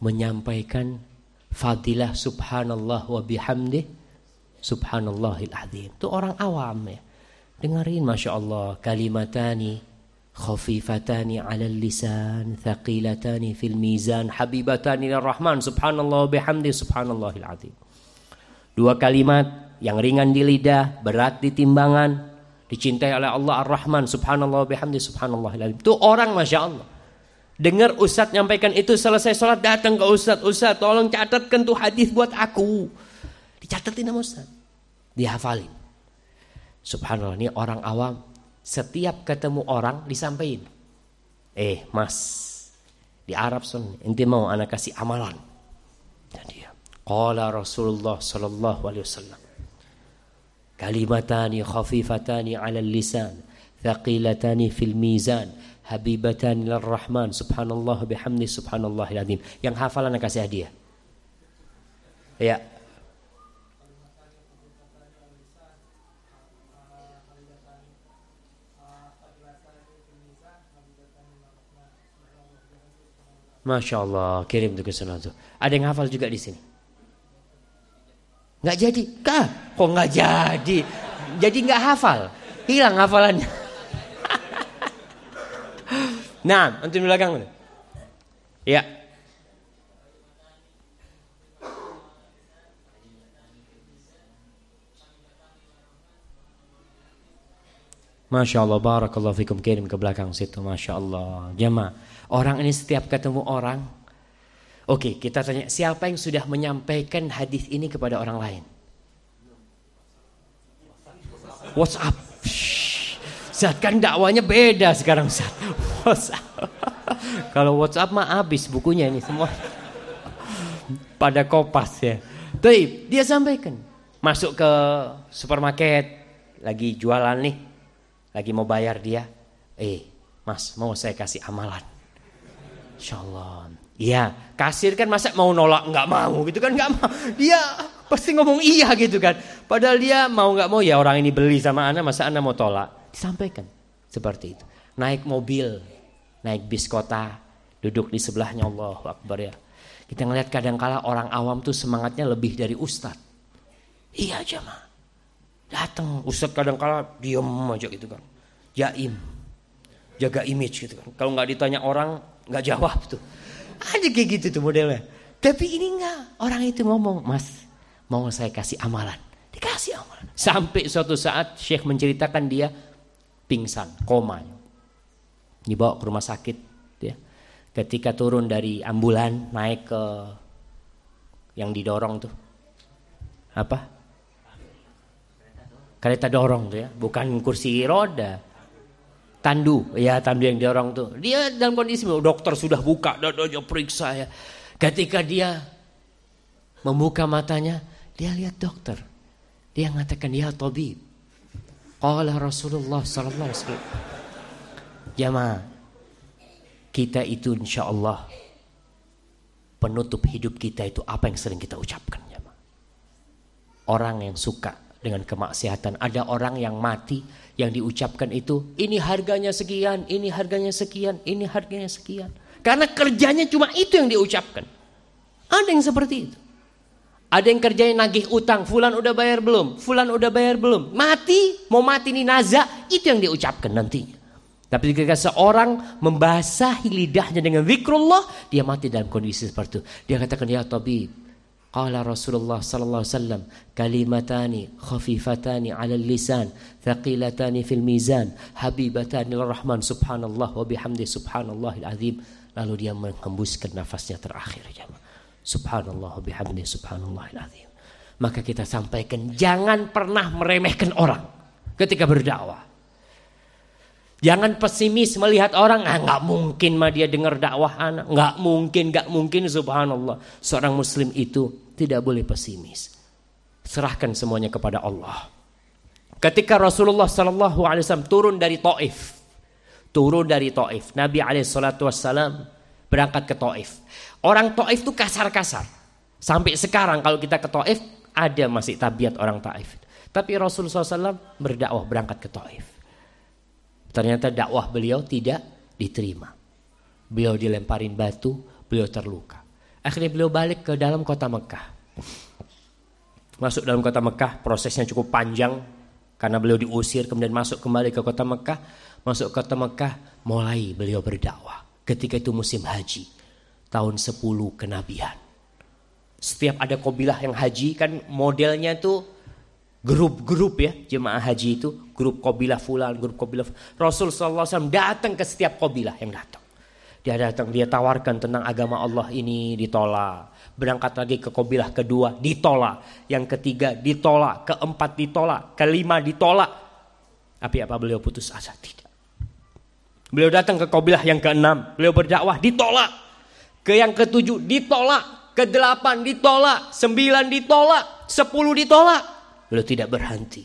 Menyampaikan fadilah subhanallah wa bihamdih subhanallahil azim. Itu orang awam ya. Dengarin Masya Allah Kalimatani Khafifatani ala lisan Thaqilatani fil mizan Habibatani rahman Subhanallah bihamdi Subhanallahil azim Dua kalimat yang ringan di lidah Berat di timbangan Dicintai oleh Allah Ar-Rahman Subhanallah bihamdi Subhanallahil azim Itu orang Masya Allah Dengar Ustadz nyampaikan itu selesai sholat datang ke Ustadz Ustadz tolong catatkan tuh hadis buat aku Dicatatin sama Ustadz Dihafalin Subhanallah ini orang awam setiap ketemu orang disampaikan. Eh mas di Arab son ente mau anak kasih amalan. Jadi ya. Qala Rasulullah sallallahu alaihi wasallam. Kalimatani khafifatani 'ala lisan, thaqilatani fil mizan, habibatani lir rahman, subhanallah bihamdi subhanallahil azim. Yang hafalan kasih hadiah. Ya, Masya Allah, kirim tuh ke sana tuh. Ada yang hafal juga di sini. Nggak jadi, kah? Kok nggak jadi? Jadi nggak hafal, hilang hafalannya. Nah, di belakang. Ya. Masya Allah, barakallahu fikum kirim ke belakang situ, Masya Allah. Jemaah. Orang ini setiap ketemu orang, oke okay, kita tanya siapa yang sudah menyampaikan hadis ini kepada orang lain? WhatsApp. Saat kan dakwanya beda sekarang saat WhatsApp. Kalau WhatsApp mah habis bukunya ini semua pada kopas ya. Tapi dia sampaikan masuk ke supermarket lagi jualan nih, lagi mau bayar dia, eh mas mau saya kasih amalan. Insya. Iya, kasir kan masa mau nolak nggak mau gitu kan nggak mau. Dia pasti ngomong iya gitu kan. Padahal dia mau nggak mau ya orang ini beli sama anak masa anak mau tolak. Disampaikan seperti itu. Naik mobil, naik bis kota, duduk di sebelahnya Allah Akbar ya. Kita ngeliat kadang-kala orang awam tuh semangatnya lebih dari ustad. Iya aja mah. Datang ustad kadang-kala diem aja gitu kan. Jaim. Jaga image gitu kan. Kalau nggak ditanya orang nggak jawab tuh. Aja kayak gitu tuh modelnya. Tapi ini enggak. Orang itu ngomong, Mas, mau saya kasih amalan. Dikasih amalan. Sampai suatu saat Syekh menceritakan dia pingsan, koma. Dibawa ke rumah sakit. Ya. Ketika turun dari ambulan, naik ke yang didorong tuh. Apa? Kereta dorong tuh ya, bukan kursi roda. Tandu, ya tandu yang dorong tuh. Dia dalam kondisi dokter sudah buka, dia periksa ya. Ketika dia membuka matanya, dia lihat dokter. Dia mengatakan ya tabib. Qala Rasulullah sallallahu alaihi wasallam. Jamaah, kita itu insya Allah penutup hidup kita itu apa yang sering kita ucapkan jamaah. Orang yang suka dengan kemaksiatan. Ada orang yang mati yang diucapkan itu ini harganya sekian, ini harganya sekian, ini harganya sekian. Karena kerjanya cuma itu yang diucapkan. Ada yang seperti itu. Ada yang kerjanya nagih utang, fulan udah bayar belum? Fulan udah bayar belum? Mati, mau mati nih naza, itu yang diucapkan nantinya. Tapi jika seorang membasahi lidahnya dengan zikrullah, dia mati dalam kondisi seperti itu. Dia katakan, ya tabib, Qala Rasulullah sallallahu alaihi wasallam kalimatani khafifatani 'ala lisan thaqilatani fil mizan habibatani lirrahman subhanallah wa bihamdi subhanallahil azim lalu dia menghembuskan nafasnya terakhir jemaah Subhanallah bihamdi subhanallahil azim. Maka kita sampaikan jangan pernah meremehkan orang ketika berdakwah. Jangan pesimis melihat orang, ah nggak mungkin mah dia dengar dakwah anak, nggak mungkin, nggak mungkin subhanallah. Seorang muslim itu tidak boleh pesimis. Serahkan semuanya kepada Allah. Ketika Rasulullah Sallallahu Alaihi Wasallam turun dari Taif, turun dari Taif, Nabi Alaihi Wasallam berangkat ke Taif. Orang Taif itu kasar-kasar. Sampai sekarang kalau kita ke Taif ada masih tabiat orang Taif. Tapi Rasulullah SAW berdakwah berangkat ke Taif. Ternyata dakwah beliau tidak diterima. Beliau dilemparin batu, beliau terluka. Akhirnya beliau balik ke dalam kota Mekah. Masuk dalam kota Mekah, prosesnya cukup panjang karena beliau diusir kemudian masuk kembali ke kota Mekah. Masuk ke kota Mekah, mulai beliau berdakwah. Ketika itu musim haji tahun 10 kenabian. Setiap ada kobilah yang haji kan modelnya tuh grup-grup ya jemaah haji itu grup kobilah fulan grup kobilah Rasul SAW datang ke setiap kobilah yang datang. Dia datang dia tawarkan tentang agama Allah ini ditolak. Berangkat lagi ke kobilah kedua ditolak. Yang ketiga ditolak. Keempat ditolak. Kelima ditolak. Tapi apa beliau putus asa? Tidak. Beliau datang ke kobilah yang keenam. Beliau berdakwah ditolak ke yang ketujuh ditolak. Ke delapan ditolak. Sembilan ditolak. Sepuluh ditolak. Beliau tidak berhenti.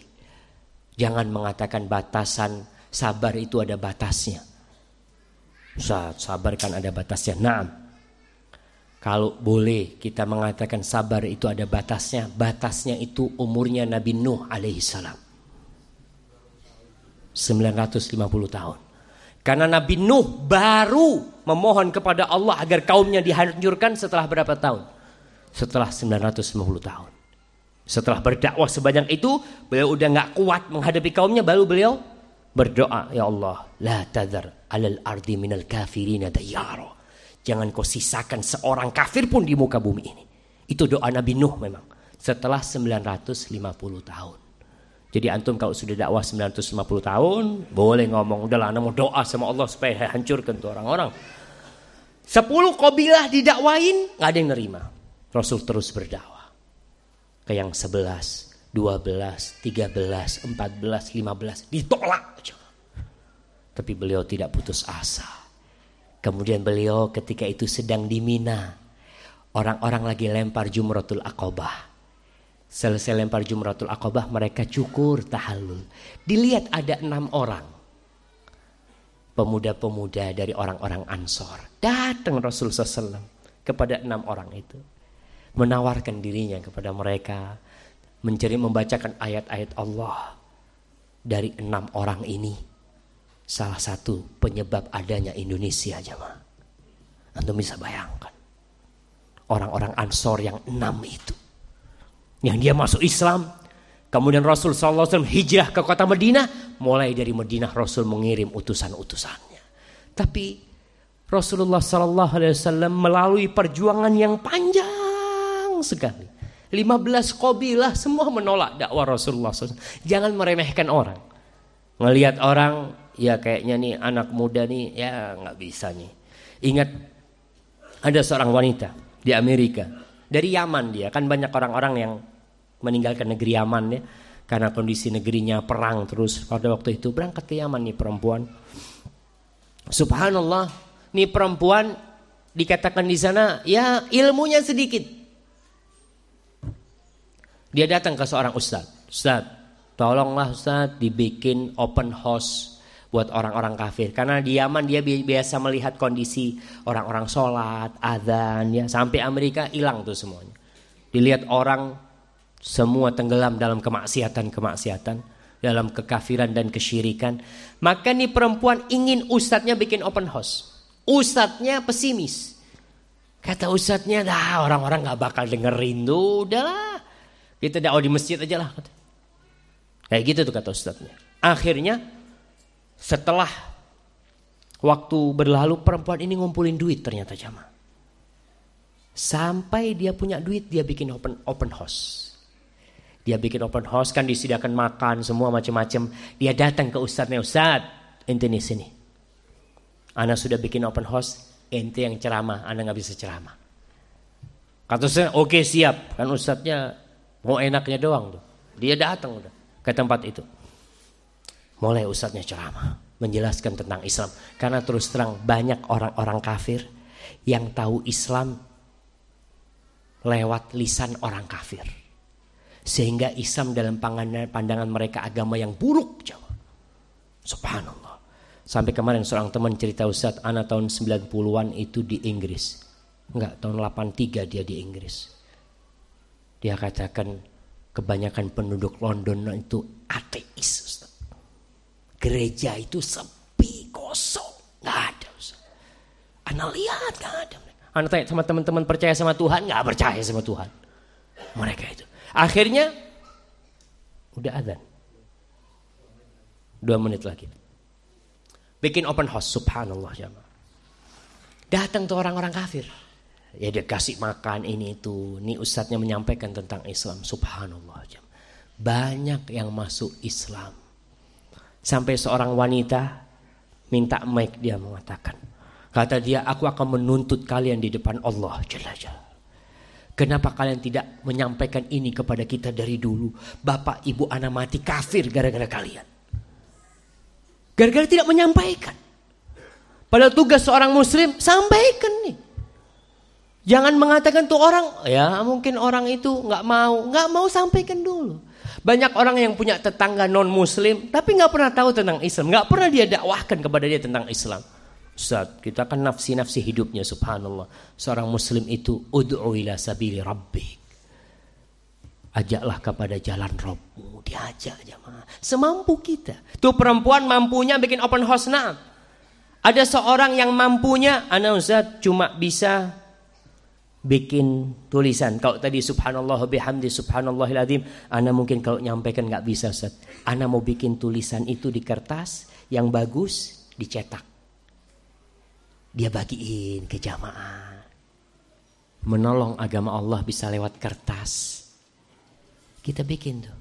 Jangan mengatakan batasan sabar itu ada batasnya. Saat sabar kan ada batasnya. Naam. Kalau boleh kita mengatakan sabar itu ada batasnya. Batasnya itu umurnya Nabi Nuh alaihissalam. 950 tahun. Karena Nabi Nuh baru memohon kepada Allah agar kaumnya dihancurkan setelah berapa tahun? Setelah 950 tahun. Setelah berdakwah sebanyak itu, beliau udah nggak kuat menghadapi kaumnya, baru beliau berdoa, ya Allah, la tadhar alal ardi minal kafirina dayaro. Jangan kau sisakan seorang kafir pun di muka bumi ini. Itu doa Nabi Nuh memang. Setelah 950 tahun. Jadi antum kalau sudah dakwah 950 tahun, boleh ngomong, udahlah mau doa sama Allah supaya hancurkan tuh orang-orang. Sepuluh kobilah didakwain, nggak ada yang nerima. Rasul terus berdakwah. Ke yang sebelas, dua belas, tiga belas, empat belas, lima belas, ditolak. Tapi beliau tidak putus asa. Kemudian beliau ketika itu sedang di Mina. Orang-orang lagi lempar jumratul akobah. Selesai lempar Jumratul Aqabah mereka cukur tahallul. Dilihat ada enam orang. Pemuda-pemuda dari orang-orang Ansor. Datang Rasul SAW kepada enam orang itu. Menawarkan dirinya kepada mereka. Mencari membacakan ayat-ayat Allah. Dari enam orang ini. Salah satu penyebab adanya Indonesia jemaah. Anda bisa bayangkan. Orang-orang Ansor yang enam itu yang dia masuk Islam. Kemudian Rasul SAW hijrah ke kota Madinah. Mulai dari Madinah Rasul mengirim utusan-utusannya. Tapi Rasulullah SAW melalui perjuangan yang panjang sekali. 15 kabilah semua menolak dakwah Rasulullah SAW. Jangan meremehkan orang. Ngelihat orang ya kayaknya nih anak muda nih ya nggak bisa nih. Ingat ada seorang wanita di Amerika dari Yaman dia kan banyak orang-orang yang meninggalkan negeri Yaman ya karena kondisi negerinya perang terus pada waktu itu berangkat ke Yaman nih perempuan. Subhanallah, nih perempuan dikatakan di sana ya ilmunya sedikit. Dia datang ke seorang ustadz. Ustadz, tolonglah ustadz dibikin open house buat orang-orang kafir. Karena di Yaman dia biasa melihat kondisi orang-orang sholat, adzan ya. Sampai Amerika hilang tuh semuanya. Dilihat orang semua tenggelam dalam kemaksiatan-kemaksiatan. Dalam kekafiran dan kesyirikan. Maka nih perempuan ingin ustadznya bikin open house. Ustadznya pesimis. Kata ustadznya, dah orang-orang gak bakal dengerin tuh, udahlah. Kita dakwah di masjid aja lah. Kayak gitu tuh kata ustadznya. Akhirnya setelah waktu berlalu perempuan ini ngumpulin duit ternyata jamaah. Sampai dia punya duit dia bikin open open house. Dia bikin open house kan disediakan makan semua macam-macam. Dia datang ke ustadznya ustad ente nih sini. Ana sudah bikin open house ente yang ceramah, Anda nggak bisa ceramah. Kata saya, oke okay, siap. Kan ustadznya Mau enaknya doang tuh. Dia datang udah ke tempat itu. Mulai ustadznya ceramah menjelaskan tentang Islam karena terus terang banyak orang-orang kafir yang tahu Islam lewat lisan orang kafir. Sehingga Islam dalam pandangan mereka agama yang buruk Jawa. Subhanallah. Sampai kemarin seorang teman cerita Ustadz, anak tahun 90-an itu di Inggris. Enggak, tahun 83 dia di Inggris. Dia katakan kebanyakan penduduk London itu ateis. Gereja itu sepi, kosong. Nggak ada. Anda lihat nggak ada. Anda tanya sama teman-teman percaya sama Tuhan, nggak percaya sama Tuhan. Mereka itu. Akhirnya udah adzan. Dua menit lagi. Bikin open house, subhanallah jamaah. Datang tuh orang-orang kafir. Ya dia kasih makan ini itu. Ini ustadznya menyampaikan tentang Islam. Subhanallah. Banyak yang masuk Islam. Sampai seorang wanita minta mic dia mengatakan. Kata dia, aku akan menuntut kalian di depan Allah. Jalla. Kenapa kalian tidak menyampaikan ini kepada kita dari dulu? Bapak ibu anak mati kafir gara-gara kalian. Gara-gara tidak menyampaikan. Pada tugas seorang muslim, sampaikan nih. Jangan mengatakan tuh orang, ya mungkin orang itu nggak mau, nggak mau sampaikan dulu. Banyak orang yang punya tetangga non muslim, tapi nggak pernah tahu tentang Islam, nggak pernah dia dakwahkan kepada dia tentang Islam. Ustaz, kita kan nafsi-nafsi hidupnya subhanallah. Seorang muslim itu ud'u ila sabili rabbik. Ajaklah kepada jalan Robmu, diajak jemaah. Semampu kita. Tuh perempuan mampunya bikin open house nah. Ada seorang yang mampunya, anak Ustaz cuma bisa bikin tulisan. Kalau tadi subhanallah bihamdi subhanallahil azim, ana mungkin kalau nyampaikan nggak bisa Ustaz. Ana mau bikin tulisan itu di kertas yang bagus dicetak. Dia bagiin ke jamaah. Menolong agama Allah bisa lewat kertas. Kita bikin tuh.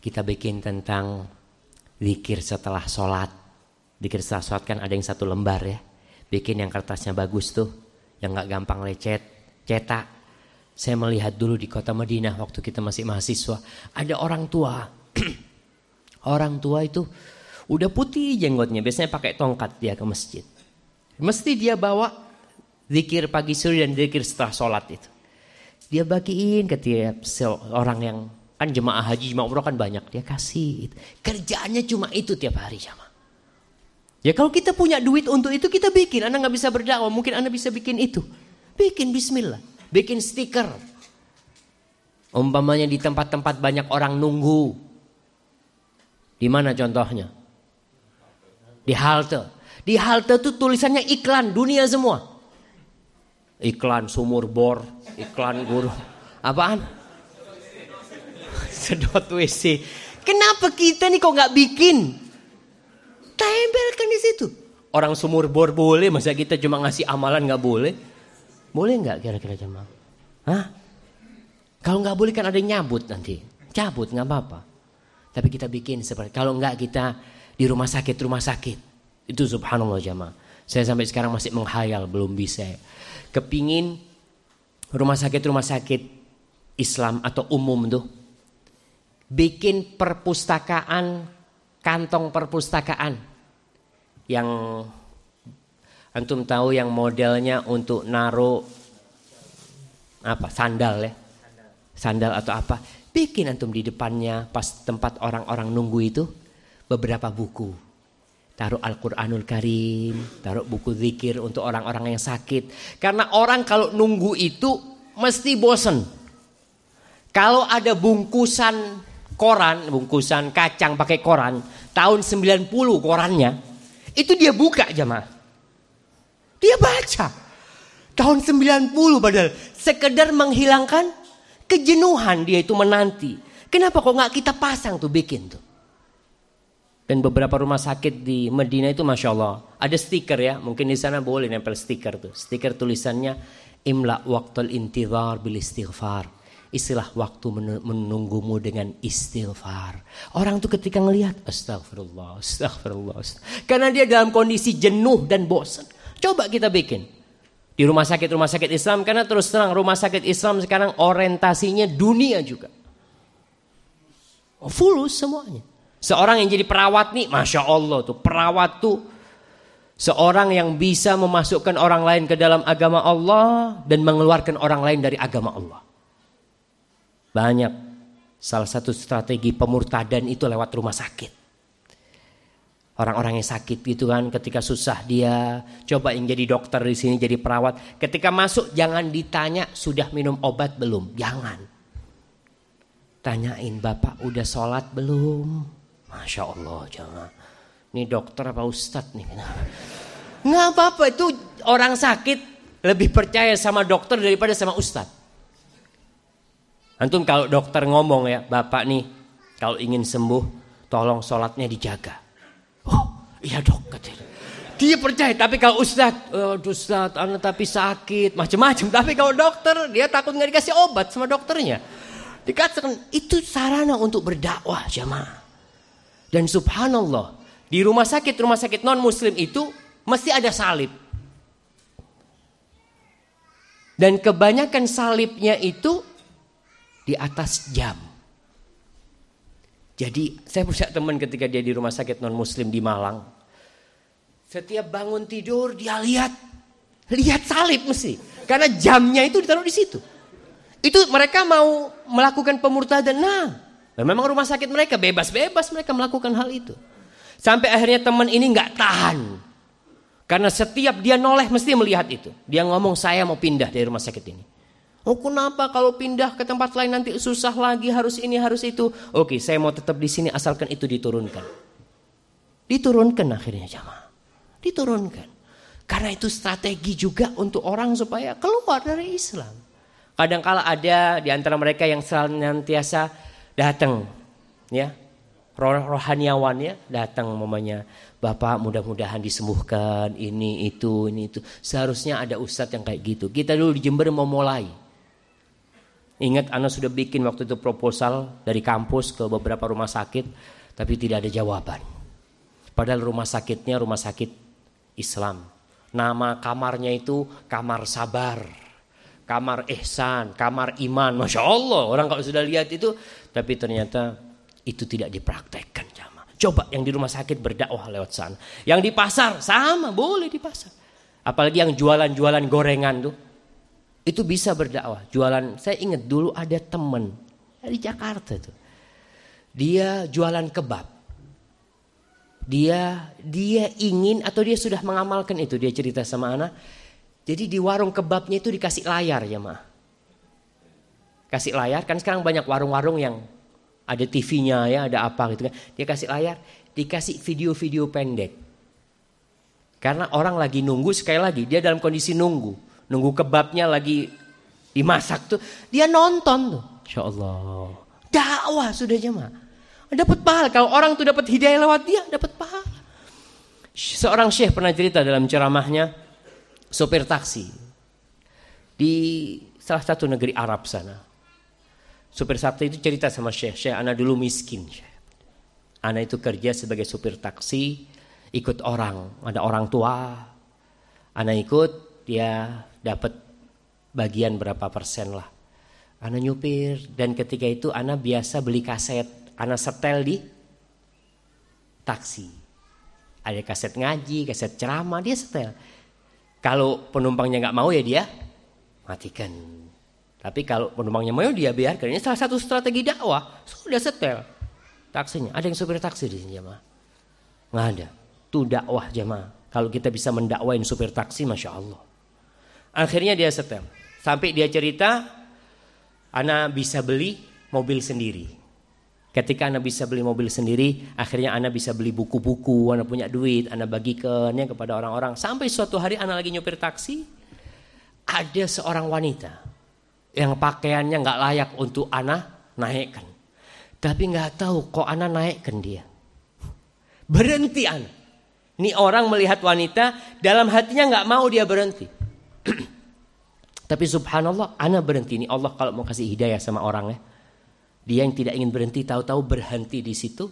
Kita bikin tentang zikir setelah sholat. Zikir setelah sholat kan ada yang satu lembar ya. Bikin yang kertasnya bagus tuh yang nggak gampang lecet, cetak. Saya melihat dulu di kota Madinah waktu kita masih mahasiswa, ada orang tua. [clears throat] orang tua itu udah putih jenggotnya, biasanya pakai tongkat dia ke masjid. Mesti dia bawa zikir pagi sore dan zikir setelah sholat itu. Dia bagiin ke tiap orang yang kan jemaah haji, jemaah umroh kan banyak, dia kasih. Kerjaannya cuma itu tiap hari jemaah. Ya kalau kita punya duit untuk itu kita bikin. Anda nggak bisa berdakwah, mungkin Anda bisa bikin itu. Bikin Bismillah, bikin stiker. Umpamanya di tempat-tempat banyak orang nunggu. Di mana contohnya? Di halte. Di halte itu tulisannya iklan dunia semua. Iklan sumur bor, iklan guru. Apaan? [laughs] Sedot WC. Kenapa kita nih kok nggak bikin? Tempelkan di situ. Orang sumur bor boleh, masa kita cuma ngasih amalan nggak boleh? Boleh nggak kira-kira jemaah? Hah? Kalau nggak boleh kan ada yang nyabut nanti. Cabut nggak apa-apa. Tapi kita bikin seperti kalau nggak kita di rumah sakit rumah sakit itu subhanallah jamaah. Saya sampai sekarang masih menghayal belum bisa. Kepingin rumah sakit rumah sakit Islam atau umum tuh bikin perpustakaan kantong perpustakaan yang antum tahu yang modelnya untuk naruh apa? Sandal ya? Sandal atau apa? Bikin antum di depannya pas tempat orang-orang nunggu itu beberapa buku. Taruh Al-Quranul Karim taruh buku zikir untuk orang-orang yang sakit. Karena orang kalau nunggu itu mesti bosen. Kalau ada bungkusan koran, bungkusan kacang pakai koran, tahun 90 korannya, itu dia buka jemaah. Dia baca. Tahun 90 padahal sekedar menghilangkan kejenuhan dia itu menanti. Kenapa kok nggak kita pasang tuh bikin tuh? Dan beberapa rumah sakit di Medina itu masya Allah ada stiker ya, mungkin di sana boleh nempel stiker tuh. Stiker tulisannya imla waktul intizar bil istighfar istilah waktu menunggumu dengan istighfar. Orang tuh ketika ngelihat astagfirullah, astagfirullah, astagfirullah. Karena dia dalam kondisi jenuh dan bosan. Coba kita bikin. Di rumah sakit-rumah sakit Islam karena terus terang rumah sakit Islam sekarang orientasinya dunia juga. Fulus semuanya. Seorang yang jadi perawat nih, masya Allah tuh perawat tuh seorang yang bisa memasukkan orang lain ke dalam agama Allah dan mengeluarkan orang lain dari agama Allah. Banyak. Salah satu strategi pemurtadan itu lewat rumah sakit. Orang-orang yang sakit gitu kan ketika susah dia coba yang jadi dokter di sini jadi perawat. Ketika masuk jangan ditanya sudah minum obat belum. Jangan. Tanyain bapak udah sholat belum. Masya Allah jangan. Ini dokter apa ustad nih. Nggak apa-apa itu orang sakit lebih percaya sama dokter daripada sama ustadz. Antum kalau dokter ngomong ya, Bapak nih kalau ingin sembuh tolong sholatnya dijaga. Oh iya dok katanya. Dia percaya, tapi kalau ustad, oh, ustad, anak tapi sakit, macam-macam. Tapi kalau dokter, dia takut nggak dikasih obat sama dokternya. Dikatakan itu sarana untuk berdakwah jamaah. Dan subhanallah, di rumah sakit rumah sakit non muslim itu mesti ada salib. Dan kebanyakan salibnya itu di atas jam. Jadi saya punya teman ketika dia di rumah sakit non muslim di Malang. Setiap bangun tidur dia lihat lihat salib mesti karena jamnya itu ditaruh di situ. Itu mereka mau melakukan pemurtadan. Nah, memang rumah sakit mereka bebas-bebas mereka melakukan hal itu. Sampai akhirnya teman ini nggak tahan. Karena setiap dia noleh mesti melihat itu. Dia ngomong saya mau pindah dari rumah sakit ini. Oh kenapa kalau pindah ke tempat lain nanti susah lagi harus ini harus itu. Oke saya mau tetap di sini asalkan itu diturunkan. Diturunkan akhirnya jamaah. Diturunkan. Karena itu strategi juga untuk orang supaya keluar dari Islam. Kadang-kala ada di antara mereka yang senantiasa datang ya roh rohaniawan ya datang mamanya Bapak mudah-mudahan disembuhkan ini itu ini itu seharusnya ada ustadz yang kayak gitu kita dulu di Jember mau mulai Ingat Anda sudah bikin waktu itu proposal dari kampus ke beberapa rumah sakit tapi tidak ada jawaban. Padahal rumah sakitnya rumah sakit Islam. Nama kamarnya itu kamar sabar, kamar ihsan, kamar iman. Masya Allah orang kalau sudah lihat itu tapi ternyata itu tidak dipraktekkan jamaah. Coba yang di rumah sakit berdakwah lewat sana. Yang di pasar sama boleh di pasar. Apalagi yang jualan-jualan gorengan tuh itu bisa berdakwah. Jualan, saya ingat dulu ada temen dari Jakarta tuh. Dia jualan kebab. Dia dia ingin atau dia sudah mengamalkan itu. Dia cerita sama anak. Jadi di warung kebabnya itu dikasih layar ya mah. Kasih layar kan sekarang banyak warung-warung yang ada TV-nya ya, ada apa gitu kan. Dia kasih layar, dikasih video-video pendek. Karena orang lagi nunggu sekali lagi, dia dalam kondisi nunggu nunggu kebabnya lagi dimasak tuh, dia nonton tuh. Insya Allah. Dakwah sudah jemaah. Dapat pahala. Kalau orang tuh dapat hidayah lewat dia, dapat pahala. Seorang syekh pernah cerita dalam ceramahnya, sopir taksi di salah satu negeri Arab sana. Supir Sabtu itu cerita sama Syekh, Syekh anak dulu miskin. Anak itu kerja sebagai supir taksi, ikut orang, ada orang tua. Anak ikut, dia dapat bagian berapa persen lah. Anak nyupir dan ketika itu anak biasa beli kaset, anak setel di taksi. Ada kaset ngaji, kaset ceramah, dia setel. Kalau penumpangnya nggak mau ya dia matikan. Tapi kalau penumpangnya mau dia biarkan. Ini salah satu strategi dakwah. Sudah setel taksinya. Ada yang supir taksi di sini jemaah? Nggak ada. Itu dakwah jemaah. Kalau kita bisa mendakwain supir taksi, masya Allah. Akhirnya dia setel. Sampai dia cerita, Ana bisa beli mobil sendiri. Ketika Ana bisa beli mobil sendiri, akhirnya Ana bisa beli buku-buku, Ana punya duit, Ana bagikannya kepada orang-orang. Sampai suatu hari Ana lagi nyupir taksi, ada seorang wanita yang pakaiannya nggak layak untuk Ana naikkan. Tapi nggak tahu kok Ana naikkan dia. Berhenti Ana. Ini orang melihat wanita, dalam hatinya nggak mau dia berhenti. [clears throat] Tapi subhanallah, ana berhenti ini Allah kalau mau kasih hidayah sama orang ya. Dia yang tidak ingin berhenti tahu-tahu berhenti di situ,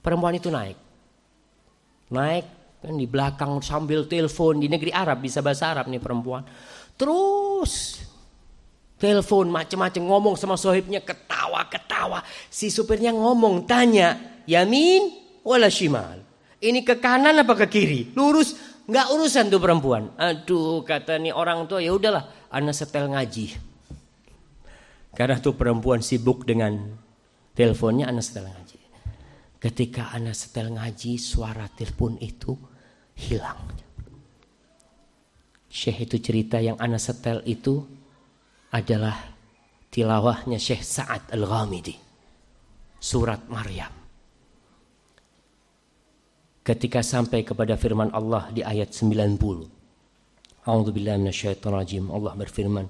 perempuan itu naik. Naik kan di belakang sambil telepon di negeri Arab bisa bahasa Arab nih perempuan. Terus telepon macam-macam ngomong sama sohibnya ketawa-ketawa. Si supirnya ngomong tanya, "Yamin wala shimal?" Ini ke kanan apa ke kiri? Lurus nggak urusan tuh perempuan. Aduh kata nih orang tua ya udahlah anak setel ngaji. Karena tuh perempuan sibuk dengan teleponnya anak setel ngaji. Ketika anak setel ngaji suara telepon itu hilang. Syekh itu cerita yang anak setel itu adalah tilawahnya Syekh Sa'ad Al-Ghamidi. Surat Maryam. Ketika sampai kepada firman Allah di ayat 90. أعوذ بالله من الشيطان الرجيم الله berfirman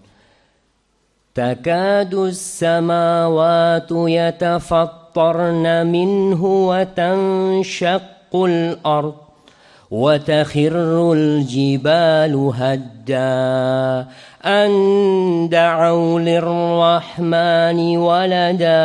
تكاد السماوات يتفطرن منه وتنشق الأرض وتخر الجبال هدا أن دعوا للرحمن ولدا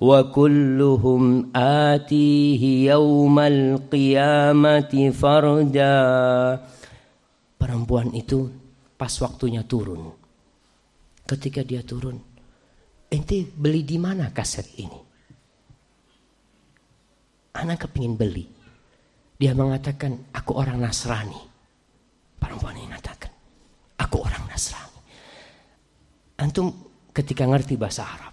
وكلهم آتيه يوم القيامة فردا Perempuan itu pas waktunya turun. Ketika dia turun, ente beli di mana kaset ini? Anak kepingin beli. Dia mengatakan, aku orang Nasrani. Perempuan ini mengatakan, aku orang Nasrani. Antum ketika ngerti bahasa Arab.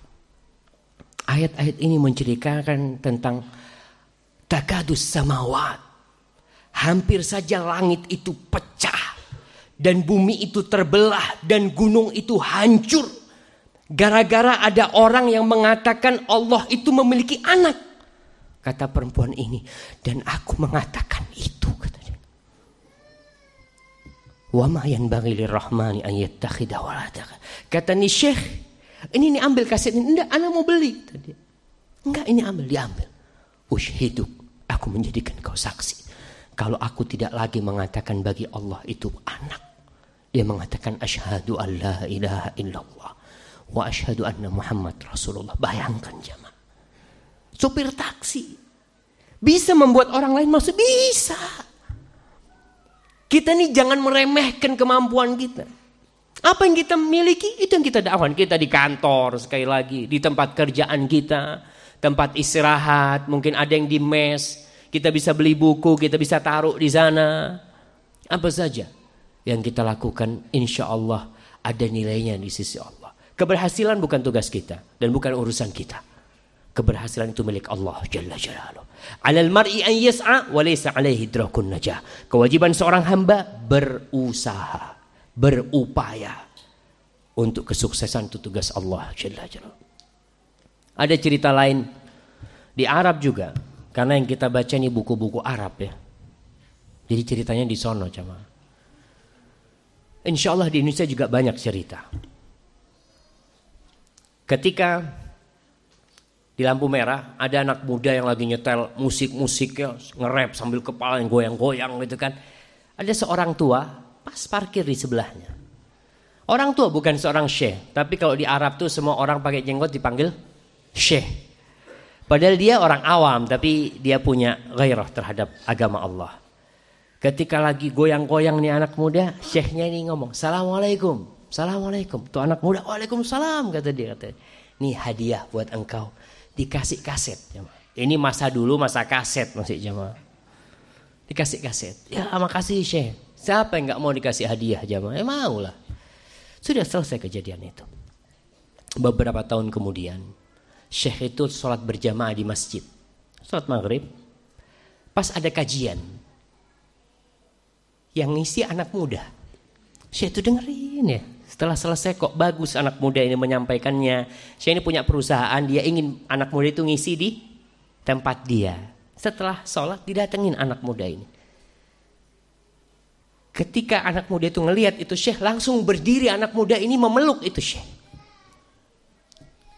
Ayat-ayat ini menceritakan tentang takadus samawat. Hampir saja langit itu pecah dan bumi itu terbelah dan gunung itu hancur. Gara-gara ada orang yang mengatakan Allah itu memiliki anak kata perempuan ini. Dan aku mengatakan itu kata dia. Lirrahmani an kata ni syekh ini nih ambil kaset ini enggak anak mau beli tadi enggak ini ambil diambil ushiduk aku menjadikan kau saksi kalau aku tidak lagi mengatakan bagi Allah itu anak dia mengatakan asyhadu an la ilaha illallah wa asyhadu anna Muhammad Rasulullah. Bayangkan jamaah. Supir taksi bisa membuat orang lain masuk bisa. Kita nih jangan meremehkan kemampuan kita. Apa yang kita miliki itu yang kita dakwakan. Kita di kantor sekali lagi, di tempat kerjaan kita, tempat istirahat, mungkin ada yang di mes, kita bisa beli buku, kita bisa taruh di sana. Apa saja yang kita lakukan insya Allah ada nilainya di sisi Allah. Keberhasilan bukan tugas kita dan bukan urusan kita. Keberhasilan itu milik Allah Jalla Jalaluh. Alal mar'i an yas'a wa laysa alaihi drakun najah. Kewajiban seorang hamba berusaha, berupaya untuk kesuksesan itu tugas Allah. Ada cerita lain di Arab juga Karena yang kita baca ini buku-buku Arab ya. Jadi ceritanya di sono cama. Insya Allah di Indonesia juga banyak cerita. Ketika di lampu merah ada anak muda yang lagi nyetel musik-musiknya nge-rap sambil kepala yang goyang-goyang gitu kan. Ada seorang tua pas parkir di sebelahnya. Orang tua bukan seorang syekh, tapi kalau di Arab tuh semua orang pakai jenggot dipanggil syekh. Padahal dia orang awam tapi dia punya gairah terhadap agama Allah. Ketika lagi goyang-goyang nih anak muda, syekhnya ini ngomong, Assalamualaikum, Assalamualaikum. Tuh anak muda, Waalaikumsalam kata dia. Kata, ini hadiah buat engkau. Dikasih kaset. Ini masa dulu masa kaset masih jamaah. Dikasih kaset. Ya makasih syekh. Siapa yang nggak mau dikasih hadiah jamaah? Ya mau lah. Sudah selesai kejadian itu. Beberapa tahun kemudian, Syekh itu sholat berjamaah di masjid. Sholat maghrib. Pas ada kajian. Yang ngisi anak muda. Syekh itu dengerin ya. Setelah selesai kok bagus anak muda ini menyampaikannya. Syekh ini punya perusahaan. Dia ingin anak muda itu ngisi di tempat dia. Setelah sholat didatengin anak muda ini. Ketika anak muda itu ngelihat itu Syekh langsung berdiri anak muda ini memeluk itu Syekh.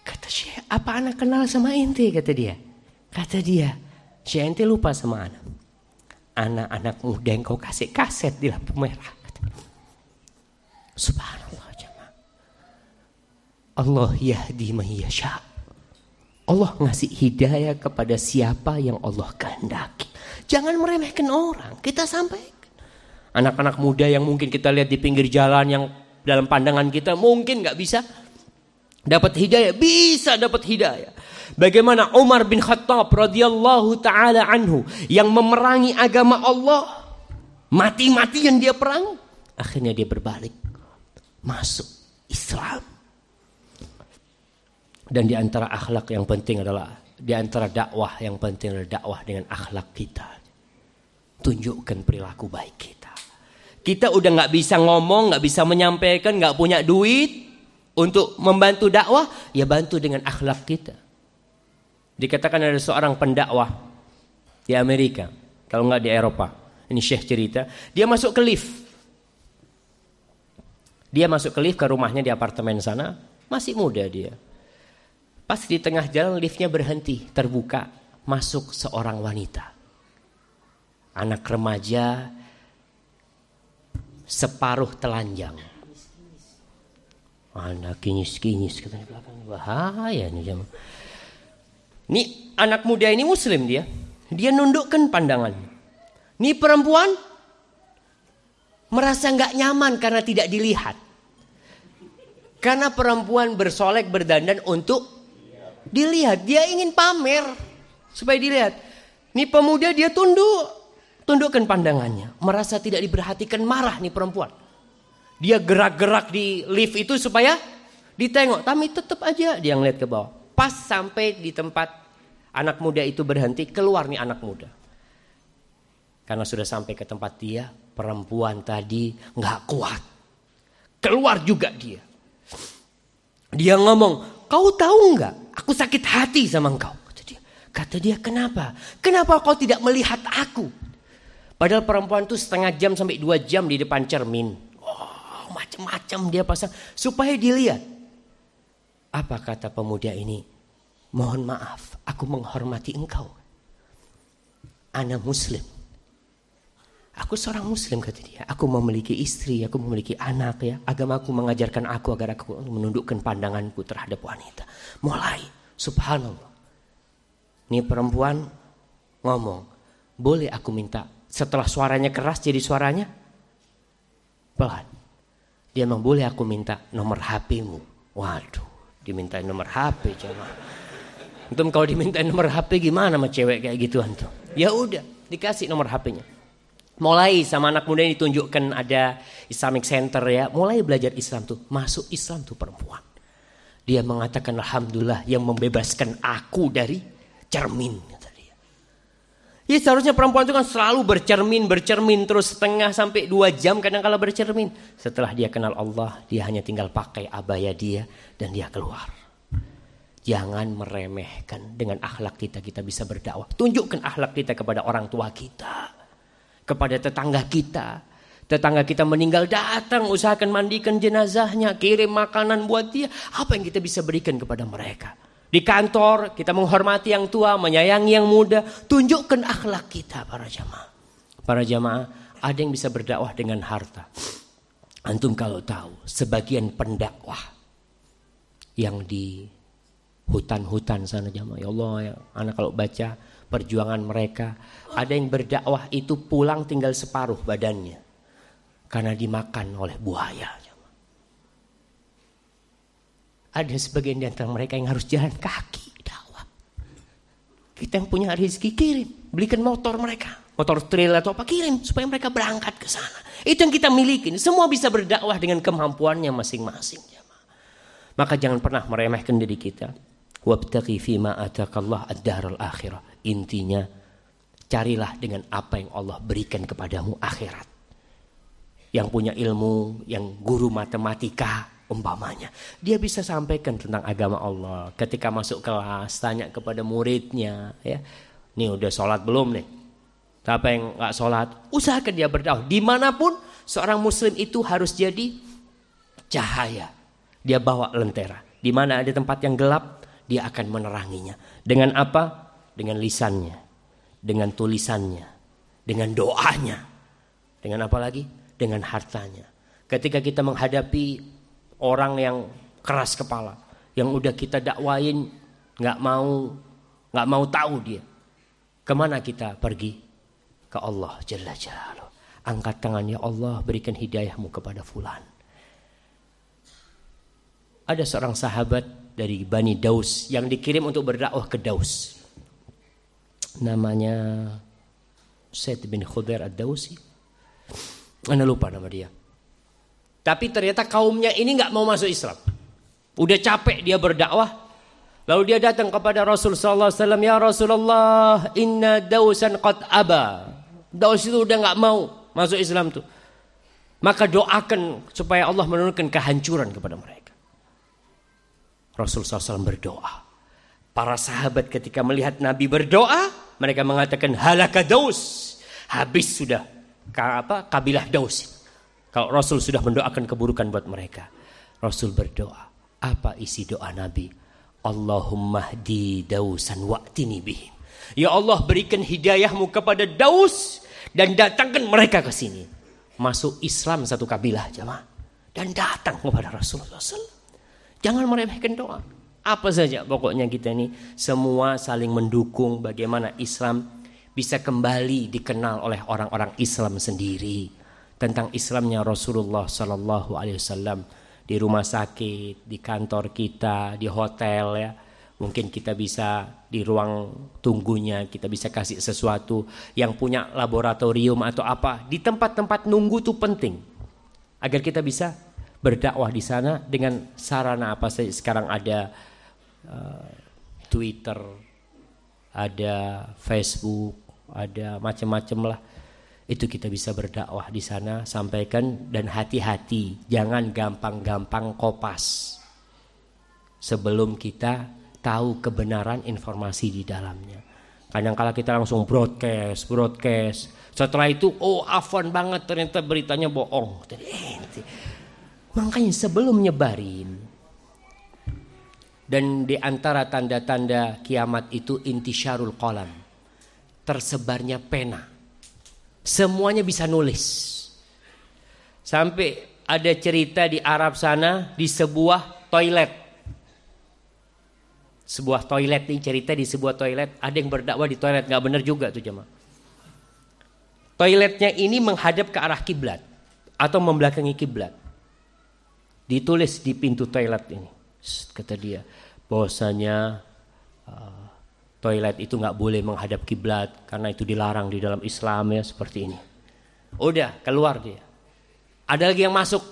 Kata Syekh, apa anak kenal sama ente? Kata dia. Kata dia, Syekh ente lupa sama anak. Anak-anak muda yang kau kasih kaset di lampu merah. Kata. Subhanallah jemaah. Allah yahdi yasha. Allah ngasih hidayah kepada siapa yang Allah kehendaki. Jangan meremehkan orang. Kita sampaikan. Anak-anak muda yang mungkin kita lihat di pinggir jalan yang dalam pandangan kita mungkin nggak bisa Dapat hidayah, bisa dapat hidayah. Bagaimana Umar bin Khattab radhiyallahu taala anhu yang memerangi agama Allah, mati-matian dia perang, akhirnya dia berbalik masuk Islam. Dan di antara akhlak yang penting adalah di antara dakwah yang penting adalah dakwah dengan akhlak kita. Tunjukkan perilaku baik kita. Kita udah nggak bisa ngomong, nggak bisa menyampaikan, nggak punya duit, untuk membantu dakwah, ya bantu dengan akhlak kita. Dikatakan ada seorang pendakwah di Amerika, kalau nggak di Eropa. Ini Syekh cerita, dia masuk ke lift. Dia masuk ke lift ke rumahnya di apartemen sana, masih muda dia. Pas di tengah jalan liftnya berhenti, terbuka, masuk seorang wanita. Anak remaja separuh telanjang Anak kinyis-kinyis kata di belakang bahaya nih jam. Ini anak muda ini muslim dia. Dia nundukkan pandangan. Ini perempuan merasa nggak nyaman karena tidak dilihat. Karena perempuan bersolek berdandan untuk dilihat. Dia ingin pamer supaya dilihat. Ini pemuda dia tunduk. Tundukkan pandangannya. Merasa tidak diperhatikan marah nih perempuan. Dia gerak-gerak di lift itu supaya ditengok. Tapi tetap aja dia ngeliat ke bawah. Pas sampai di tempat anak muda itu berhenti, keluar nih anak muda. Karena sudah sampai ke tempat dia, perempuan tadi nggak kuat. Keluar juga dia. Dia ngomong, kau tahu nggak? Aku sakit hati sama engkau. Kata dia, kenapa? Kenapa kau tidak melihat aku? Padahal perempuan itu setengah jam sampai dua jam di depan cermin macam-macam dia pasang supaya dilihat. Apa kata pemuda ini? Mohon maaf, aku menghormati engkau. Anak muslim. Aku seorang muslim kata dia. Aku memiliki istri, aku memiliki anak ya. Agamaku mengajarkan aku agar aku menundukkan pandanganku terhadap wanita. Mulai, subhanallah. Ini perempuan ngomong, boleh aku minta setelah suaranya keras jadi suaranya pelan. Dia bilang boleh aku minta nomor HPmu. Waduh, diminta nomor HP coba. Antum kalau diminta nomor HP gimana sama cewek kayak gitu antum? Ya udah, dikasih nomor HP-nya. Mulai sama anak muda ini ditunjukkan ada Islamic Center ya, mulai belajar Islam tuh, masuk Islam tuh perempuan. Dia mengatakan alhamdulillah yang membebaskan aku dari cermin. Ya seharusnya perempuan itu kan selalu bercermin, bercermin terus setengah sampai dua jam kadang kala bercermin. Setelah dia kenal Allah, dia hanya tinggal pakai abaya dia dan dia keluar. Jangan meremehkan dengan akhlak kita kita bisa berdakwah. Tunjukkan akhlak kita kepada orang tua kita. Kepada tetangga kita. Tetangga kita meninggal datang usahakan mandikan jenazahnya. Kirim makanan buat dia. Apa yang kita bisa berikan kepada mereka. Di kantor kita menghormati yang tua. Menyayangi yang muda. Tunjukkan akhlak kita para jamaah. Para jamaah ada yang bisa berdakwah dengan harta. Antum kalau tahu sebagian pendakwah yang di hutan-hutan sana jamaah. Ya Allah ya, anak kalau baca perjuangan mereka, ada yang berdakwah itu pulang tinggal separuh badannya karena dimakan oleh buaya. Ada sebagian di antara mereka yang harus jalan kaki dakwah. Kita yang punya rezeki kirim, belikan motor mereka, motor trail atau apa kirim supaya mereka berangkat ke sana. Itu yang kita miliki. Semua bisa berdakwah dengan kemampuannya masing-masing. Maka jangan pernah meremehkan diri kita. Wabtaqi fima atakallah ad-dahrul akhirah. Intinya carilah dengan apa yang Allah berikan kepadamu akhirat. Yang punya ilmu, yang guru matematika umpamanya. Dia bisa sampaikan tentang agama Allah. Ketika masuk kelas, tanya kepada muridnya. ya Nih udah sholat belum nih? Siapa yang nggak sholat? Usahakan dia berdakwah. Di mana pun seorang muslim itu harus jadi cahaya. Dia bawa lentera. Di mana ada tempat yang gelap, dia akan meneranginya. Dengan apa? Dengan lisannya, dengan tulisannya, dengan doanya. Dengan apa lagi? Dengan hartanya. Ketika kita menghadapi orang yang keras kepala, yang udah kita dakwain nggak mau nggak mau tahu dia. Ke mana kita pergi? Ke Allah Jalla Jalla. Angkat tangannya Allah berikan hidayahmu kepada fulan. Ada seorang sahabat dari Bani Daus yang dikirim untuk berdakwah ke Daus. Namanya Said bin Khudair ad-Dausi. Anda lupa nama dia. Tapi ternyata kaumnya ini nggak mau masuk Islam. Udah capek dia berdakwah. Lalu dia datang kepada Rasul sallallahu alaihi wasallam, "Ya Rasulullah, inna Dausan qad aba." Daus itu udah nggak mau masuk Islam tuh. Maka doakan supaya Allah menurunkan kehancuran kepada mereka. Rasul SAW berdoa. Para sahabat ketika melihat Nabi berdoa, mereka mengatakan halaka daus. Habis sudah apa kabilah daus. Kalau Rasul sudah mendoakan keburukan buat mereka. Rasul berdoa. Apa isi doa Nabi? Allahumma di dausan wa'tini bihim. Ya Allah berikan hidayahmu kepada Daus dan datangkan mereka ke sini. Masuk Islam satu kabilah jemaah dan datang kepada Rasulullah SAW. Jangan meremehkan doa. Apa saja pokoknya kita ini semua saling mendukung bagaimana Islam bisa kembali dikenal oleh orang-orang Islam sendiri tentang Islamnya Rasulullah Sallallahu Alaihi Wasallam di rumah sakit, di kantor kita, di hotel ya. Mungkin kita bisa di ruang tunggunya kita bisa kasih sesuatu yang punya laboratorium atau apa di tempat-tempat nunggu itu penting agar kita bisa berdakwah di sana dengan sarana apa saja sekarang ada uh, Twitter, ada Facebook, ada macam-macam lah. Itu kita bisa berdakwah di sana, sampaikan dan hati-hati, jangan gampang-gampang kopas. Sebelum kita tahu kebenaran informasi di dalamnya. Kadang kala kita langsung broadcast, broadcast. Setelah itu, oh afan banget ternyata beritanya bohong. Makanya sebelum nyebarin dan di antara tanda-tanda kiamat itu intisyarul kolam. Tersebarnya pena. Semuanya bisa nulis. Sampai ada cerita di Arab sana di sebuah toilet. Sebuah toilet nih cerita di sebuah toilet. Ada yang berdakwah di toilet. Gak bener juga tuh jemaah. Toiletnya ini menghadap ke arah kiblat. Atau membelakangi kiblat. Ditulis di pintu toilet ini. Kata dia, bahwasanya uh, toilet itu nggak boleh menghadap kiblat karena itu dilarang di dalam Islam ya seperti ini. Udah keluar dia. Ada lagi yang masuk.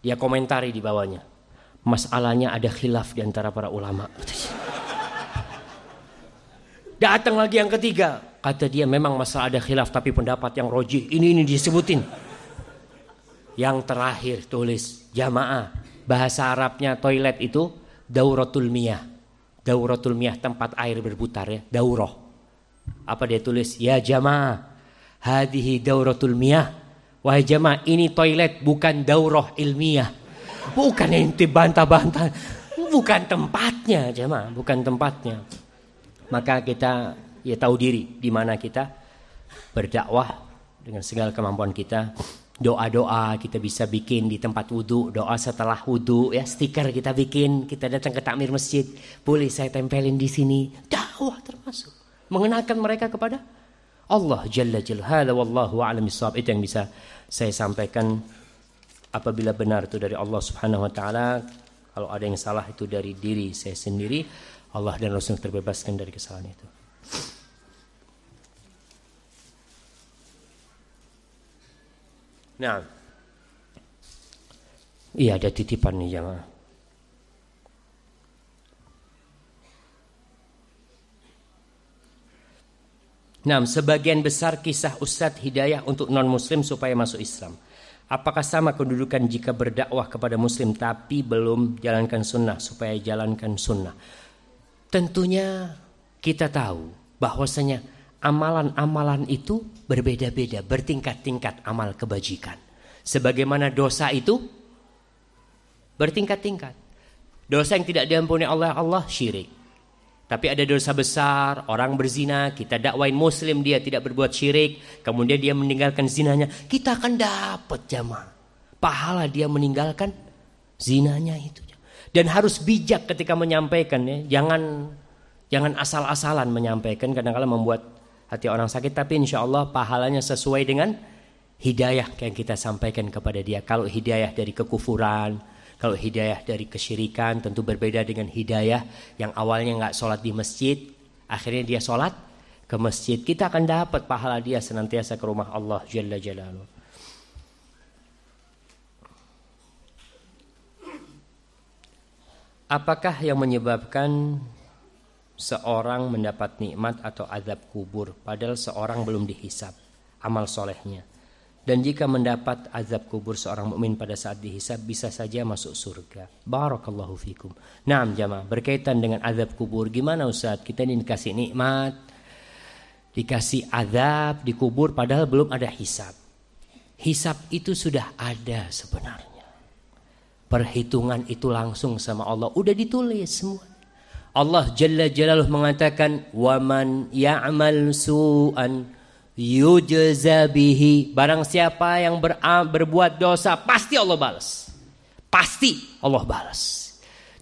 Dia komentari di bawahnya. Masalahnya ada khilaf di antara para ulama. Datang lagi yang ketiga. Kata dia memang masalah ada khilaf tapi pendapat yang roji. Ini ini disebutin. Yang terakhir tulis jamaah bahasa Arabnya toilet itu dauratul miyah Dauratul Miyah tempat air berputar ya, daurah. Apa dia tulis? Ya jamaah, hadihi dauratul miyah. Wahai jamaah, ini toilet bukan daurah ilmiah. Bukan ente bantah-bantah. Bukan tempatnya jemaah, bukan tempatnya. Maka kita ya tahu diri di mana kita berdakwah dengan segala kemampuan kita. Doa-doa kita bisa bikin di tempat wudhu, doa setelah wudhu ya stiker kita bikin, kita datang ke takmir masjid, boleh saya tempelin di sini, dakwah termasuk. Mengenalkan mereka kepada Allah Jalla Jalla. Wallahu a'lam Itu yang bisa saya sampaikan. Apabila benar itu dari Allah Subhanahu wa taala kalau ada yang salah itu dari diri saya sendiri. Allah dan Rasul terbebaskan dari kesalahan itu Nah Iya ada titipan nih jamaah Nah, sebagian besar kisah Ustadz Hidayah untuk non-muslim supaya masuk Islam. Apakah sama kedudukan jika berdakwah kepada muslim tapi belum jalankan sunnah supaya jalankan sunnah? Tentunya kita tahu bahwasanya amalan-amalan itu berbeda-beda, bertingkat-tingkat amal kebajikan. Sebagaimana dosa itu bertingkat-tingkat. Dosa yang tidak diampuni oleh Allah syirik. Tapi ada dosa besar, orang berzina, kita dakwain muslim dia tidak berbuat syirik, kemudian dia meninggalkan zinanya, kita akan dapat jamaah. Pahala dia meninggalkan zinanya itu. Dan harus bijak ketika menyampaikan ya, jangan jangan asal-asalan menyampaikan kadang-kadang membuat hati orang sakit tapi insya Allah pahalanya sesuai dengan hidayah yang kita sampaikan kepada dia. Kalau hidayah dari kekufuran, kalau hidayah dari kesyirikan tentu berbeda dengan hidayah yang awalnya nggak sholat di masjid, akhirnya dia sholat ke masjid. Kita akan dapat pahala dia senantiasa ke rumah Allah Jalla Jalaluh. Apakah yang menyebabkan seorang mendapat nikmat atau azab kubur padahal seorang belum dihisap amal solehnya? Dan jika mendapat azab kubur seorang mukmin pada saat dihisab bisa saja masuk surga. Barakallahu fikum. Naam jamaah, berkaitan dengan azab kubur gimana Ustaz? Kita ini dikasih nikmat, dikasih azab di kubur padahal belum ada hisab. Hisab itu sudah ada sebenarnya. Perhitungan itu langsung sama Allah udah ditulis semua. Allah Jalla Jalaluh mengatakan, "Waman ya'mal su'an" yujza bihi. Barang siapa yang ber, berbuat dosa pasti Allah balas. Pasti Allah balas.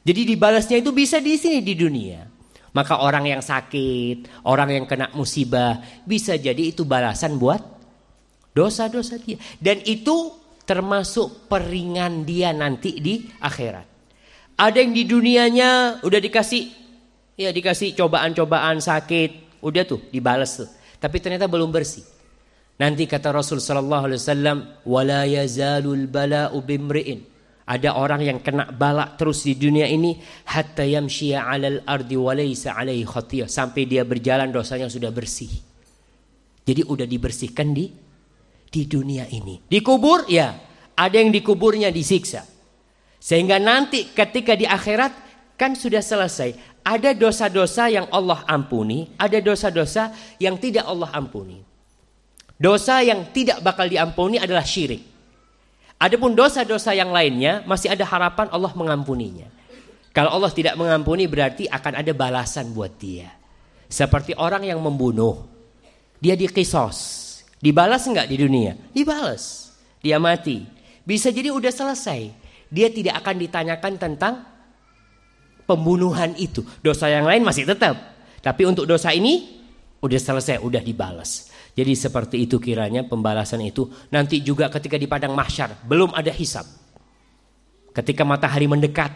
Jadi dibalasnya itu bisa di sini di dunia. Maka orang yang sakit orang yang kena musibah bisa jadi itu balasan buat dosa-dosa dia. Dan itu termasuk peringan dia nanti di akhirat ada yang di dunianya udah dikasih ya dikasih cobaan-cobaan sakit udah tuh dibalas tuh tapi ternyata belum bersih. Nanti kata Rasul sallallahu alaihi wasallam, "Wala yazalul bala'u bimri'in." Ada orang yang kena balak terus di dunia ini hatta yamshiya 'alal ardi wa laysa 'alaihi khatiyah sampai dia berjalan dosanya sudah bersih. Jadi udah dibersihkan di di dunia ini. Di kubur ya, ada yang di kuburnya disiksa. Sehingga nanti ketika di akhirat kan sudah selesai. Ada dosa-dosa yang Allah ampuni, ada dosa-dosa yang tidak Allah ampuni. Dosa yang tidak bakal diampuni adalah syirik. Adapun dosa-dosa yang lainnya masih ada harapan Allah mengampuninya. Kalau Allah tidak mengampuni berarti akan ada balasan buat dia. Seperti orang yang membunuh. Dia dikisos. Dibalas enggak di dunia? Dibalas. Dia mati. Bisa jadi udah selesai. Dia tidak akan ditanyakan tentang pembunuhan itu. Dosa yang lain masih tetap. Tapi untuk dosa ini udah selesai, udah dibalas. Jadi seperti itu kiranya pembalasan itu nanti juga ketika di padang mahsyar belum ada hisab. Ketika matahari mendekat,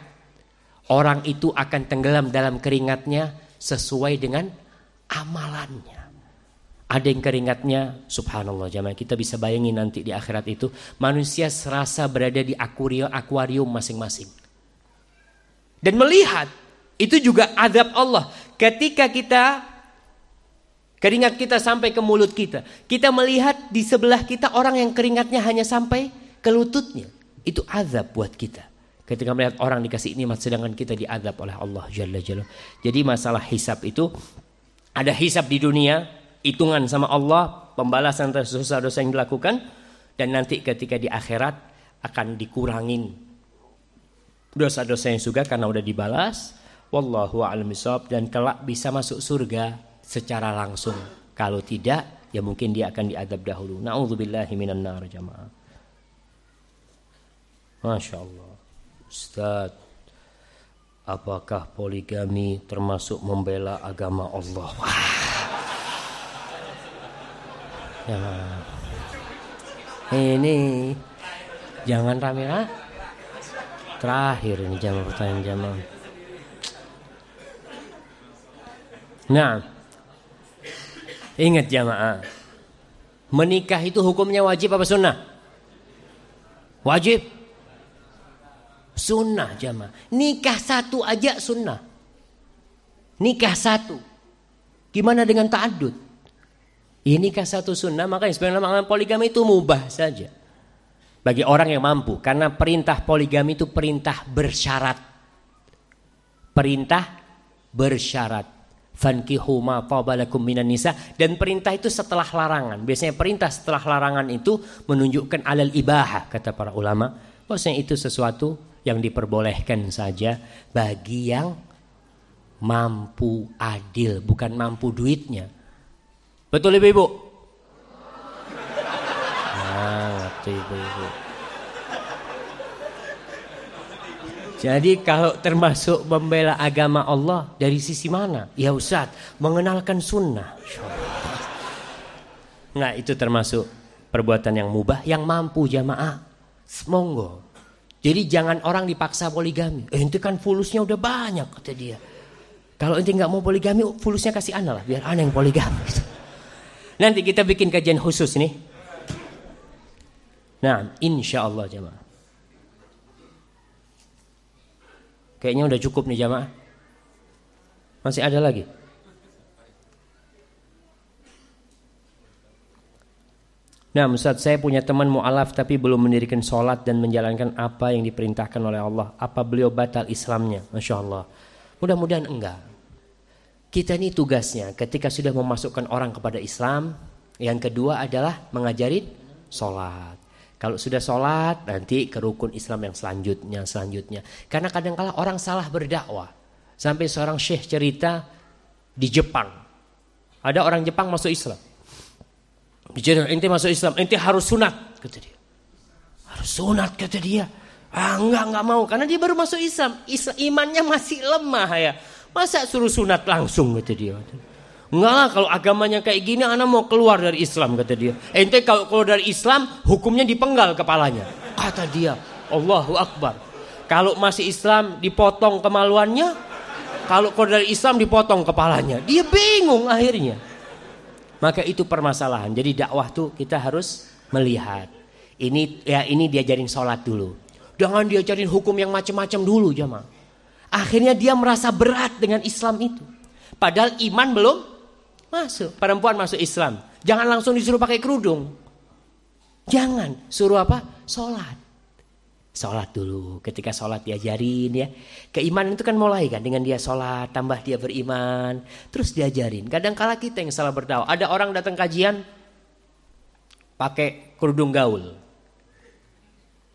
orang itu akan tenggelam dalam keringatnya sesuai dengan amalannya. Ada yang keringatnya, subhanallah jamaah. Kita bisa bayangin nanti di akhirat itu manusia serasa berada di akuarium masing-masing. Dan melihat itu juga adab Allah. Ketika kita keringat kita sampai ke mulut kita kita melihat di sebelah kita orang yang keringatnya hanya sampai ke lututnya. Itu azab buat kita. Ketika melihat orang dikasih nikmat sedangkan kita diadab oleh Allah Jalla Jalla. Jadi masalah hisab itu ada hisab di dunia, hitungan sama Allah, pembalasan atas dosa-dosa yang dilakukan dan nanti ketika di akhirat akan dikurangin dosa-dosa yang suka karena udah dibalas. Wallahu a'lam dan kelak bisa masuk surga secara langsung. Kalau tidak, ya mungkin dia akan diadab dahulu. Nauzubillahi minan nar jamaah. Masya Allah. Ustaz, apakah poligami termasuk membela agama Allah? Wah. Ya. Ini jangan rame ah. Terakhir ini jam pertanyaan jamaah. Nah, ingat jamaah. Menikah itu hukumnya wajib apa sunnah? Wajib. Sunnah jamaah. Nikah satu aja sunnah. Nikah satu. Gimana dengan ta'adud? Ini nikah satu sunnah, makanya sebenarnya makna poligami itu mubah saja. Bagi orang yang mampu. Karena perintah poligami itu perintah bersyarat. Perintah bersyarat. Tabalakum minan nisa dan perintah itu setelah larangan. Biasanya perintah setelah larangan itu menunjukkan alal ibahah kata para ulama. Maksudnya itu sesuatu yang diperbolehkan saja bagi yang mampu adil, bukan mampu duitnya. Betul Ibu-ibu? Nah, Ibu-ibu. Jadi kalau termasuk membela agama Allah dari sisi mana? Ya Ustaz, mengenalkan sunnah. Nah itu termasuk perbuatan yang mubah yang mampu jamaah. Monggo. Jadi jangan orang dipaksa poligami. Eh, itu kan fulusnya udah banyak kata dia. Kalau ente nggak mau poligami, fulusnya kasih ana lah, biar ana yang poligami. Nanti kita bikin kajian khusus nih. Nah, insya Allah jamaah. Kayaknya udah cukup nih jamaah. Masih ada lagi? Nah Ustaz saya punya teman mu'alaf tapi belum mendirikan sholat dan menjalankan apa yang diperintahkan oleh Allah. Apa beliau batal Islamnya? Masya Allah. Mudah-mudahan enggak. Kita ini tugasnya ketika sudah memasukkan orang kepada Islam. Yang kedua adalah mengajari sholat. Kalau sudah sholat nanti ke rukun Islam yang selanjutnya selanjutnya. Karena kadang-kala orang salah berdakwah. Sampai seorang syekh cerita di Jepang. Ada orang Jepang masuk Islam. Bicara, ente masuk Islam, ente harus sunat, kata dia. Harus sunat, kata dia. Ah, enggak, enggak mau. Karena dia baru masuk Islam. Islam imannya masih lemah ya. Masa suruh sunat langsung, kata dia. Enggak kalau agamanya kayak gini anak mau keluar dari Islam kata dia. Ente kalau keluar dari Islam hukumnya dipenggal kepalanya. Kata dia. Allahu Akbar. Kalau masih Islam dipotong kemaluannya. Kalau keluar dari Islam dipotong kepalanya. Dia bingung akhirnya. Maka itu permasalahan. Jadi dakwah tuh kita harus melihat. Ini ya ini diajarin sholat dulu. Jangan diajarin hukum yang macam-macam dulu jamaah. Akhirnya dia merasa berat dengan Islam itu. Padahal iman belum Masuk, perempuan masuk Islam. Jangan langsung disuruh pakai kerudung. Jangan, suruh apa? Sholat. Sholat dulu, ketika sholat diajarin ya. Keimanan itu kan mulai kan dengan dia sholat, tambah dia beriman. Terus diajarin. Kadang kala kita yang salah berdakwah. Ada orang datang kajian pakai kerudung gaul.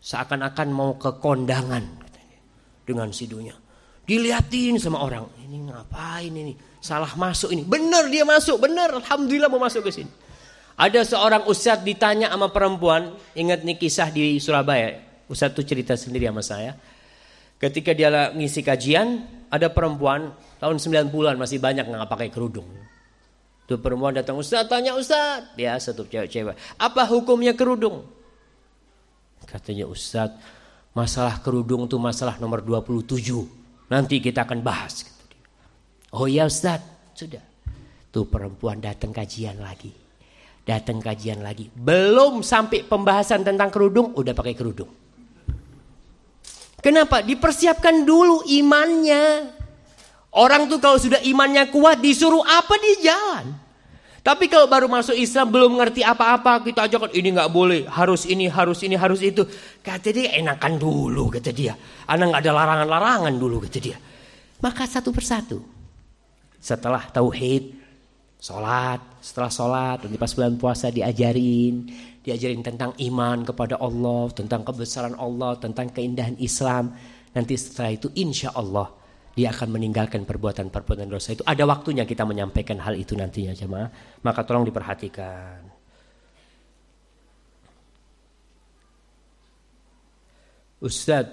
Seakan-akan mau ke kondangan. Dengan sidunya. Diliatin sama orang. Ini ngapain ini? Salah masuk ini. Benar dia masuk, benar. Alhamdulillah mau masuk ke sini. Ada seorang ustadz ditanya sama perempuan, ingat nih kisah di Surabaya. Ustadz itu cerita sendiri sama saya. Ketika dia ngisi kajian, ada perempuan tahun 90-an masih banyak nggak pakai kerudung. Tuh perempuan datang, Ustadz tanya Ustadz. Ya satu cewek-cewek. Apa hukumnya kerudung? Katanya Ustadz, masalah kerudung itu masalah nomor 27. Nanti kita akan bahas. Oh ya Ustaz, sudah. Tuh perempuan datang kajian lagi. Datang kajian lagi. Belum sampai pembahasan tentang kerudung, udah pakai kerudung. Kenapa? Dipersiapkan dulu imannya. Orang tuh kalau sudah imannya kuat disuruh apa di jalan. Tapi kalau baru masuk Islam belum mengerti apa-apa, kita ajakkan ini nggak boleh, harus ini, harus ini, harus itu. Kata dia enakan dulu, kata dia. Anak nggak ada larangan-larangan dulu, kata dia. Maka satu persatu. Setelah tauhid, sholat, setelah sholat, nanti pas bulan puasa diajarin, diajarin tentang iman kepada Allah, tentang kebesaran Allah, tentang keindahan Islam. Nanti setelah itu insya Allah dia akan meninggalkan perbuatan-perbuatan dosa itu. Ada waktunya kita menyampaikan hal itu nantinya jemaah. Maka tolong diperhatikan. Ustadz,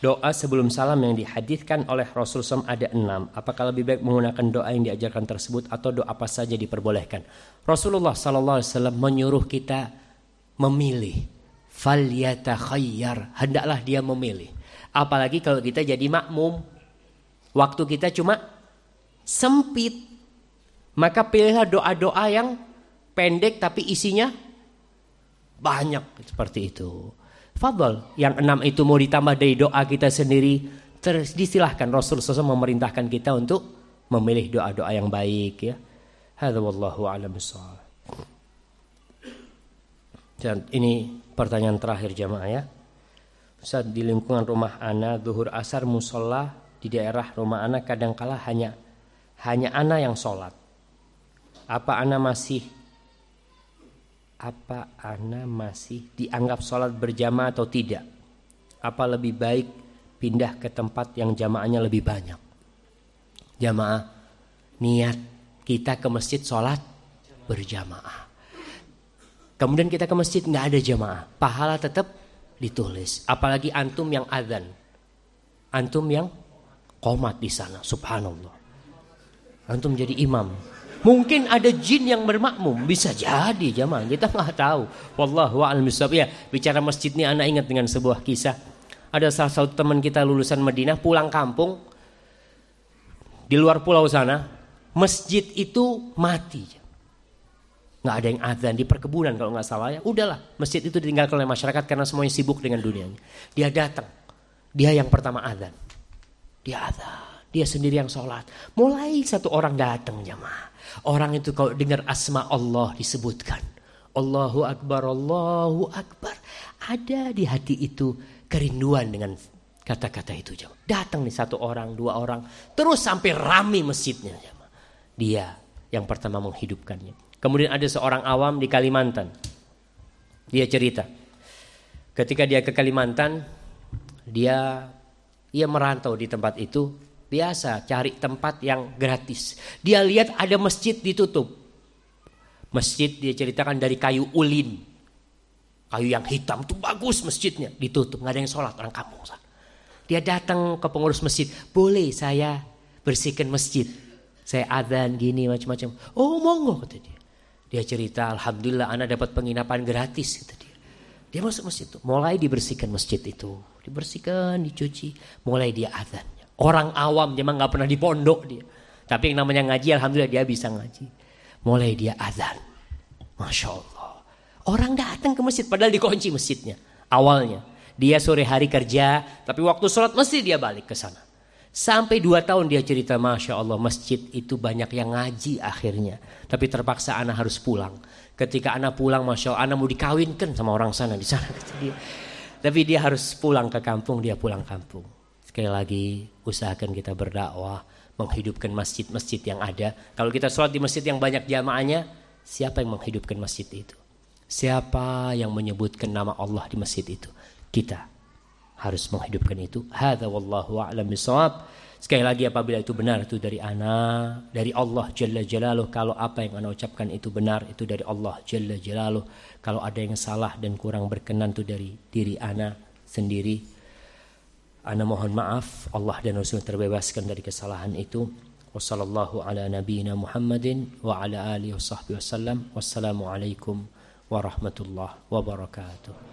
doa sebelum salam yang dihadithkan oleh Rasulullah SAW ada enam. Apakah lebih baik menggunakan doa yang diajarkan tersebut atau doa apa saja diperbolehkan? Rasulullah SAW menyuruh kita memilih. Fal khayyar. Hendaklah dia memilih. Apalagi kalau kita jadi makmum. Waktu kita cuma sempit. Maka pilihlah doa-doa yang pendek tapi isinya banyak seperti itu. Fadl yang enam itu mau ditambah dari doa kita sendiri. Terus disilahkan Rasul SAW memerintahkan kita untuk memilih doa-doa yang baik ya. Hadza wallahu a'lam Dan ini pertanyaan terakhir jamaah ya. Saat di lingkungan rumah ana zuhur asar musola di daerah rumah anak kadangkala hanya hanya anak yang sholat. Apa anak masih apa anak masih dianggap sholat berjamaah atau tidak? Apa lebih baik pindah ke tempat yang jamaahnya lebih banyak? Jamaah niat kita ke masjid sholat berjamaah. Kemudian kita ke masjid nggak ada jamaah, pahala tetap ditulis. Apalagi antum yang adzan, antum yang komat di sana. Subhanallah. Antum jadi imam. Mungkin ada jin yang bermakmum, bisa jadi jamaah. Kita nggak tahu. Wallahu a'lam Ya, bicara masjid ini anak ingat dengan sebuah kisah. Ada salah satu teman kita lulusan Madinah pulang kampung di luar pulau sana, masjid itu mati. Nggak ada yang adzan di perkebunan kalau nggak salah ya. Udahlah, masjid itu ditinggalkan oleh masyarakat karena semuanya sibuk dengan dunianya. Dia datang, dia yang pertama adzan. Dia ada. Dia sendiri yang sholat. Mulai satu orang datang jamaah. Orang itu kalau dengar asma Allah disebutkan. Allahu Akbar, Allahu Akbar. Ada di hati itu kerinduan dengan kata-kata itu jamaah. Datang nih satu orang, dua orang. Terus sampai rame masjidnya jamaah. Dia yang pertama menghidupkannya. Kemudian ada seorang awam di Kalimantan. Dia cerita. Ketika dia ke Kalimantan, dia ia merantau di tempat itu, biasa cari tempat yang gratis. Dia lihat ada masjid ditutup. Masjid dia ceritakan dari kayu ulin. Kayu yang hitam itu bagus masjidnya, ditutup, nggak ada yang sholat orang kampung Dia datang ke pengurus masjid, boleh saya bersihkan masjid. Saya adzan gini macam-macam. Oh monggo kata dia. Dia cerita, alhamdulillah anak dapat penginapan gratis kata dia. Dia masuk masjid itu, mulai dibersihkan masjid itu dibersihkan, dicuci, mulai dia azan. Orang awam memang nggak pernah di pondok dia. Tapi yang namanya ngaji alhamdulillah dia bisa ngaji. Mulai dia azan. Masya Allah. Orang datang ke masjid padahal dikunci masjidnya. Awalnya. Dia sore hari kerja, tapi waktu sholat mesti dia balik ke sana. Sampai dua tahun dia cerita, Masya Allah masjid itu banyak yang ngaji akhirnya. Tapi terpaksa anak harus pulang. Ketika anak pulang, Masya Allah anak mau dikawinkan sama orang sana di sana. Dia. Tapi dia harus pulang ke kampung, dia pulang kampung. Sekali lagi usahakan kita berdakwah, menghidupkan masjid-masjid yang ada. Kalau kita sholat di masjid yang banyak jamaahnya, siapa yang menghidupkan masjid itu? Siapa yang menyebutkan nama Allah di masjid itu? Kita harus menghidupkan itu. Hadza wallahu a'lam bishawab. Sekali lagi apabila itu benar itu dari ana, dari Allah Jalla Jalaluh. Kalau apa yang ana ucapkan itu benar itu dari Allah Jalla Jalaluh. Kalau ada yang salah dan kurang berkenan itu dari diri ana sendiri. Ana mohon maaf Allah dan Rasul terbebaskan dari kesalahan itu. Ala nabiyyina Muhammadin wa ala alihi. Wassalamualaikum warahmatullahi wabarakatuh.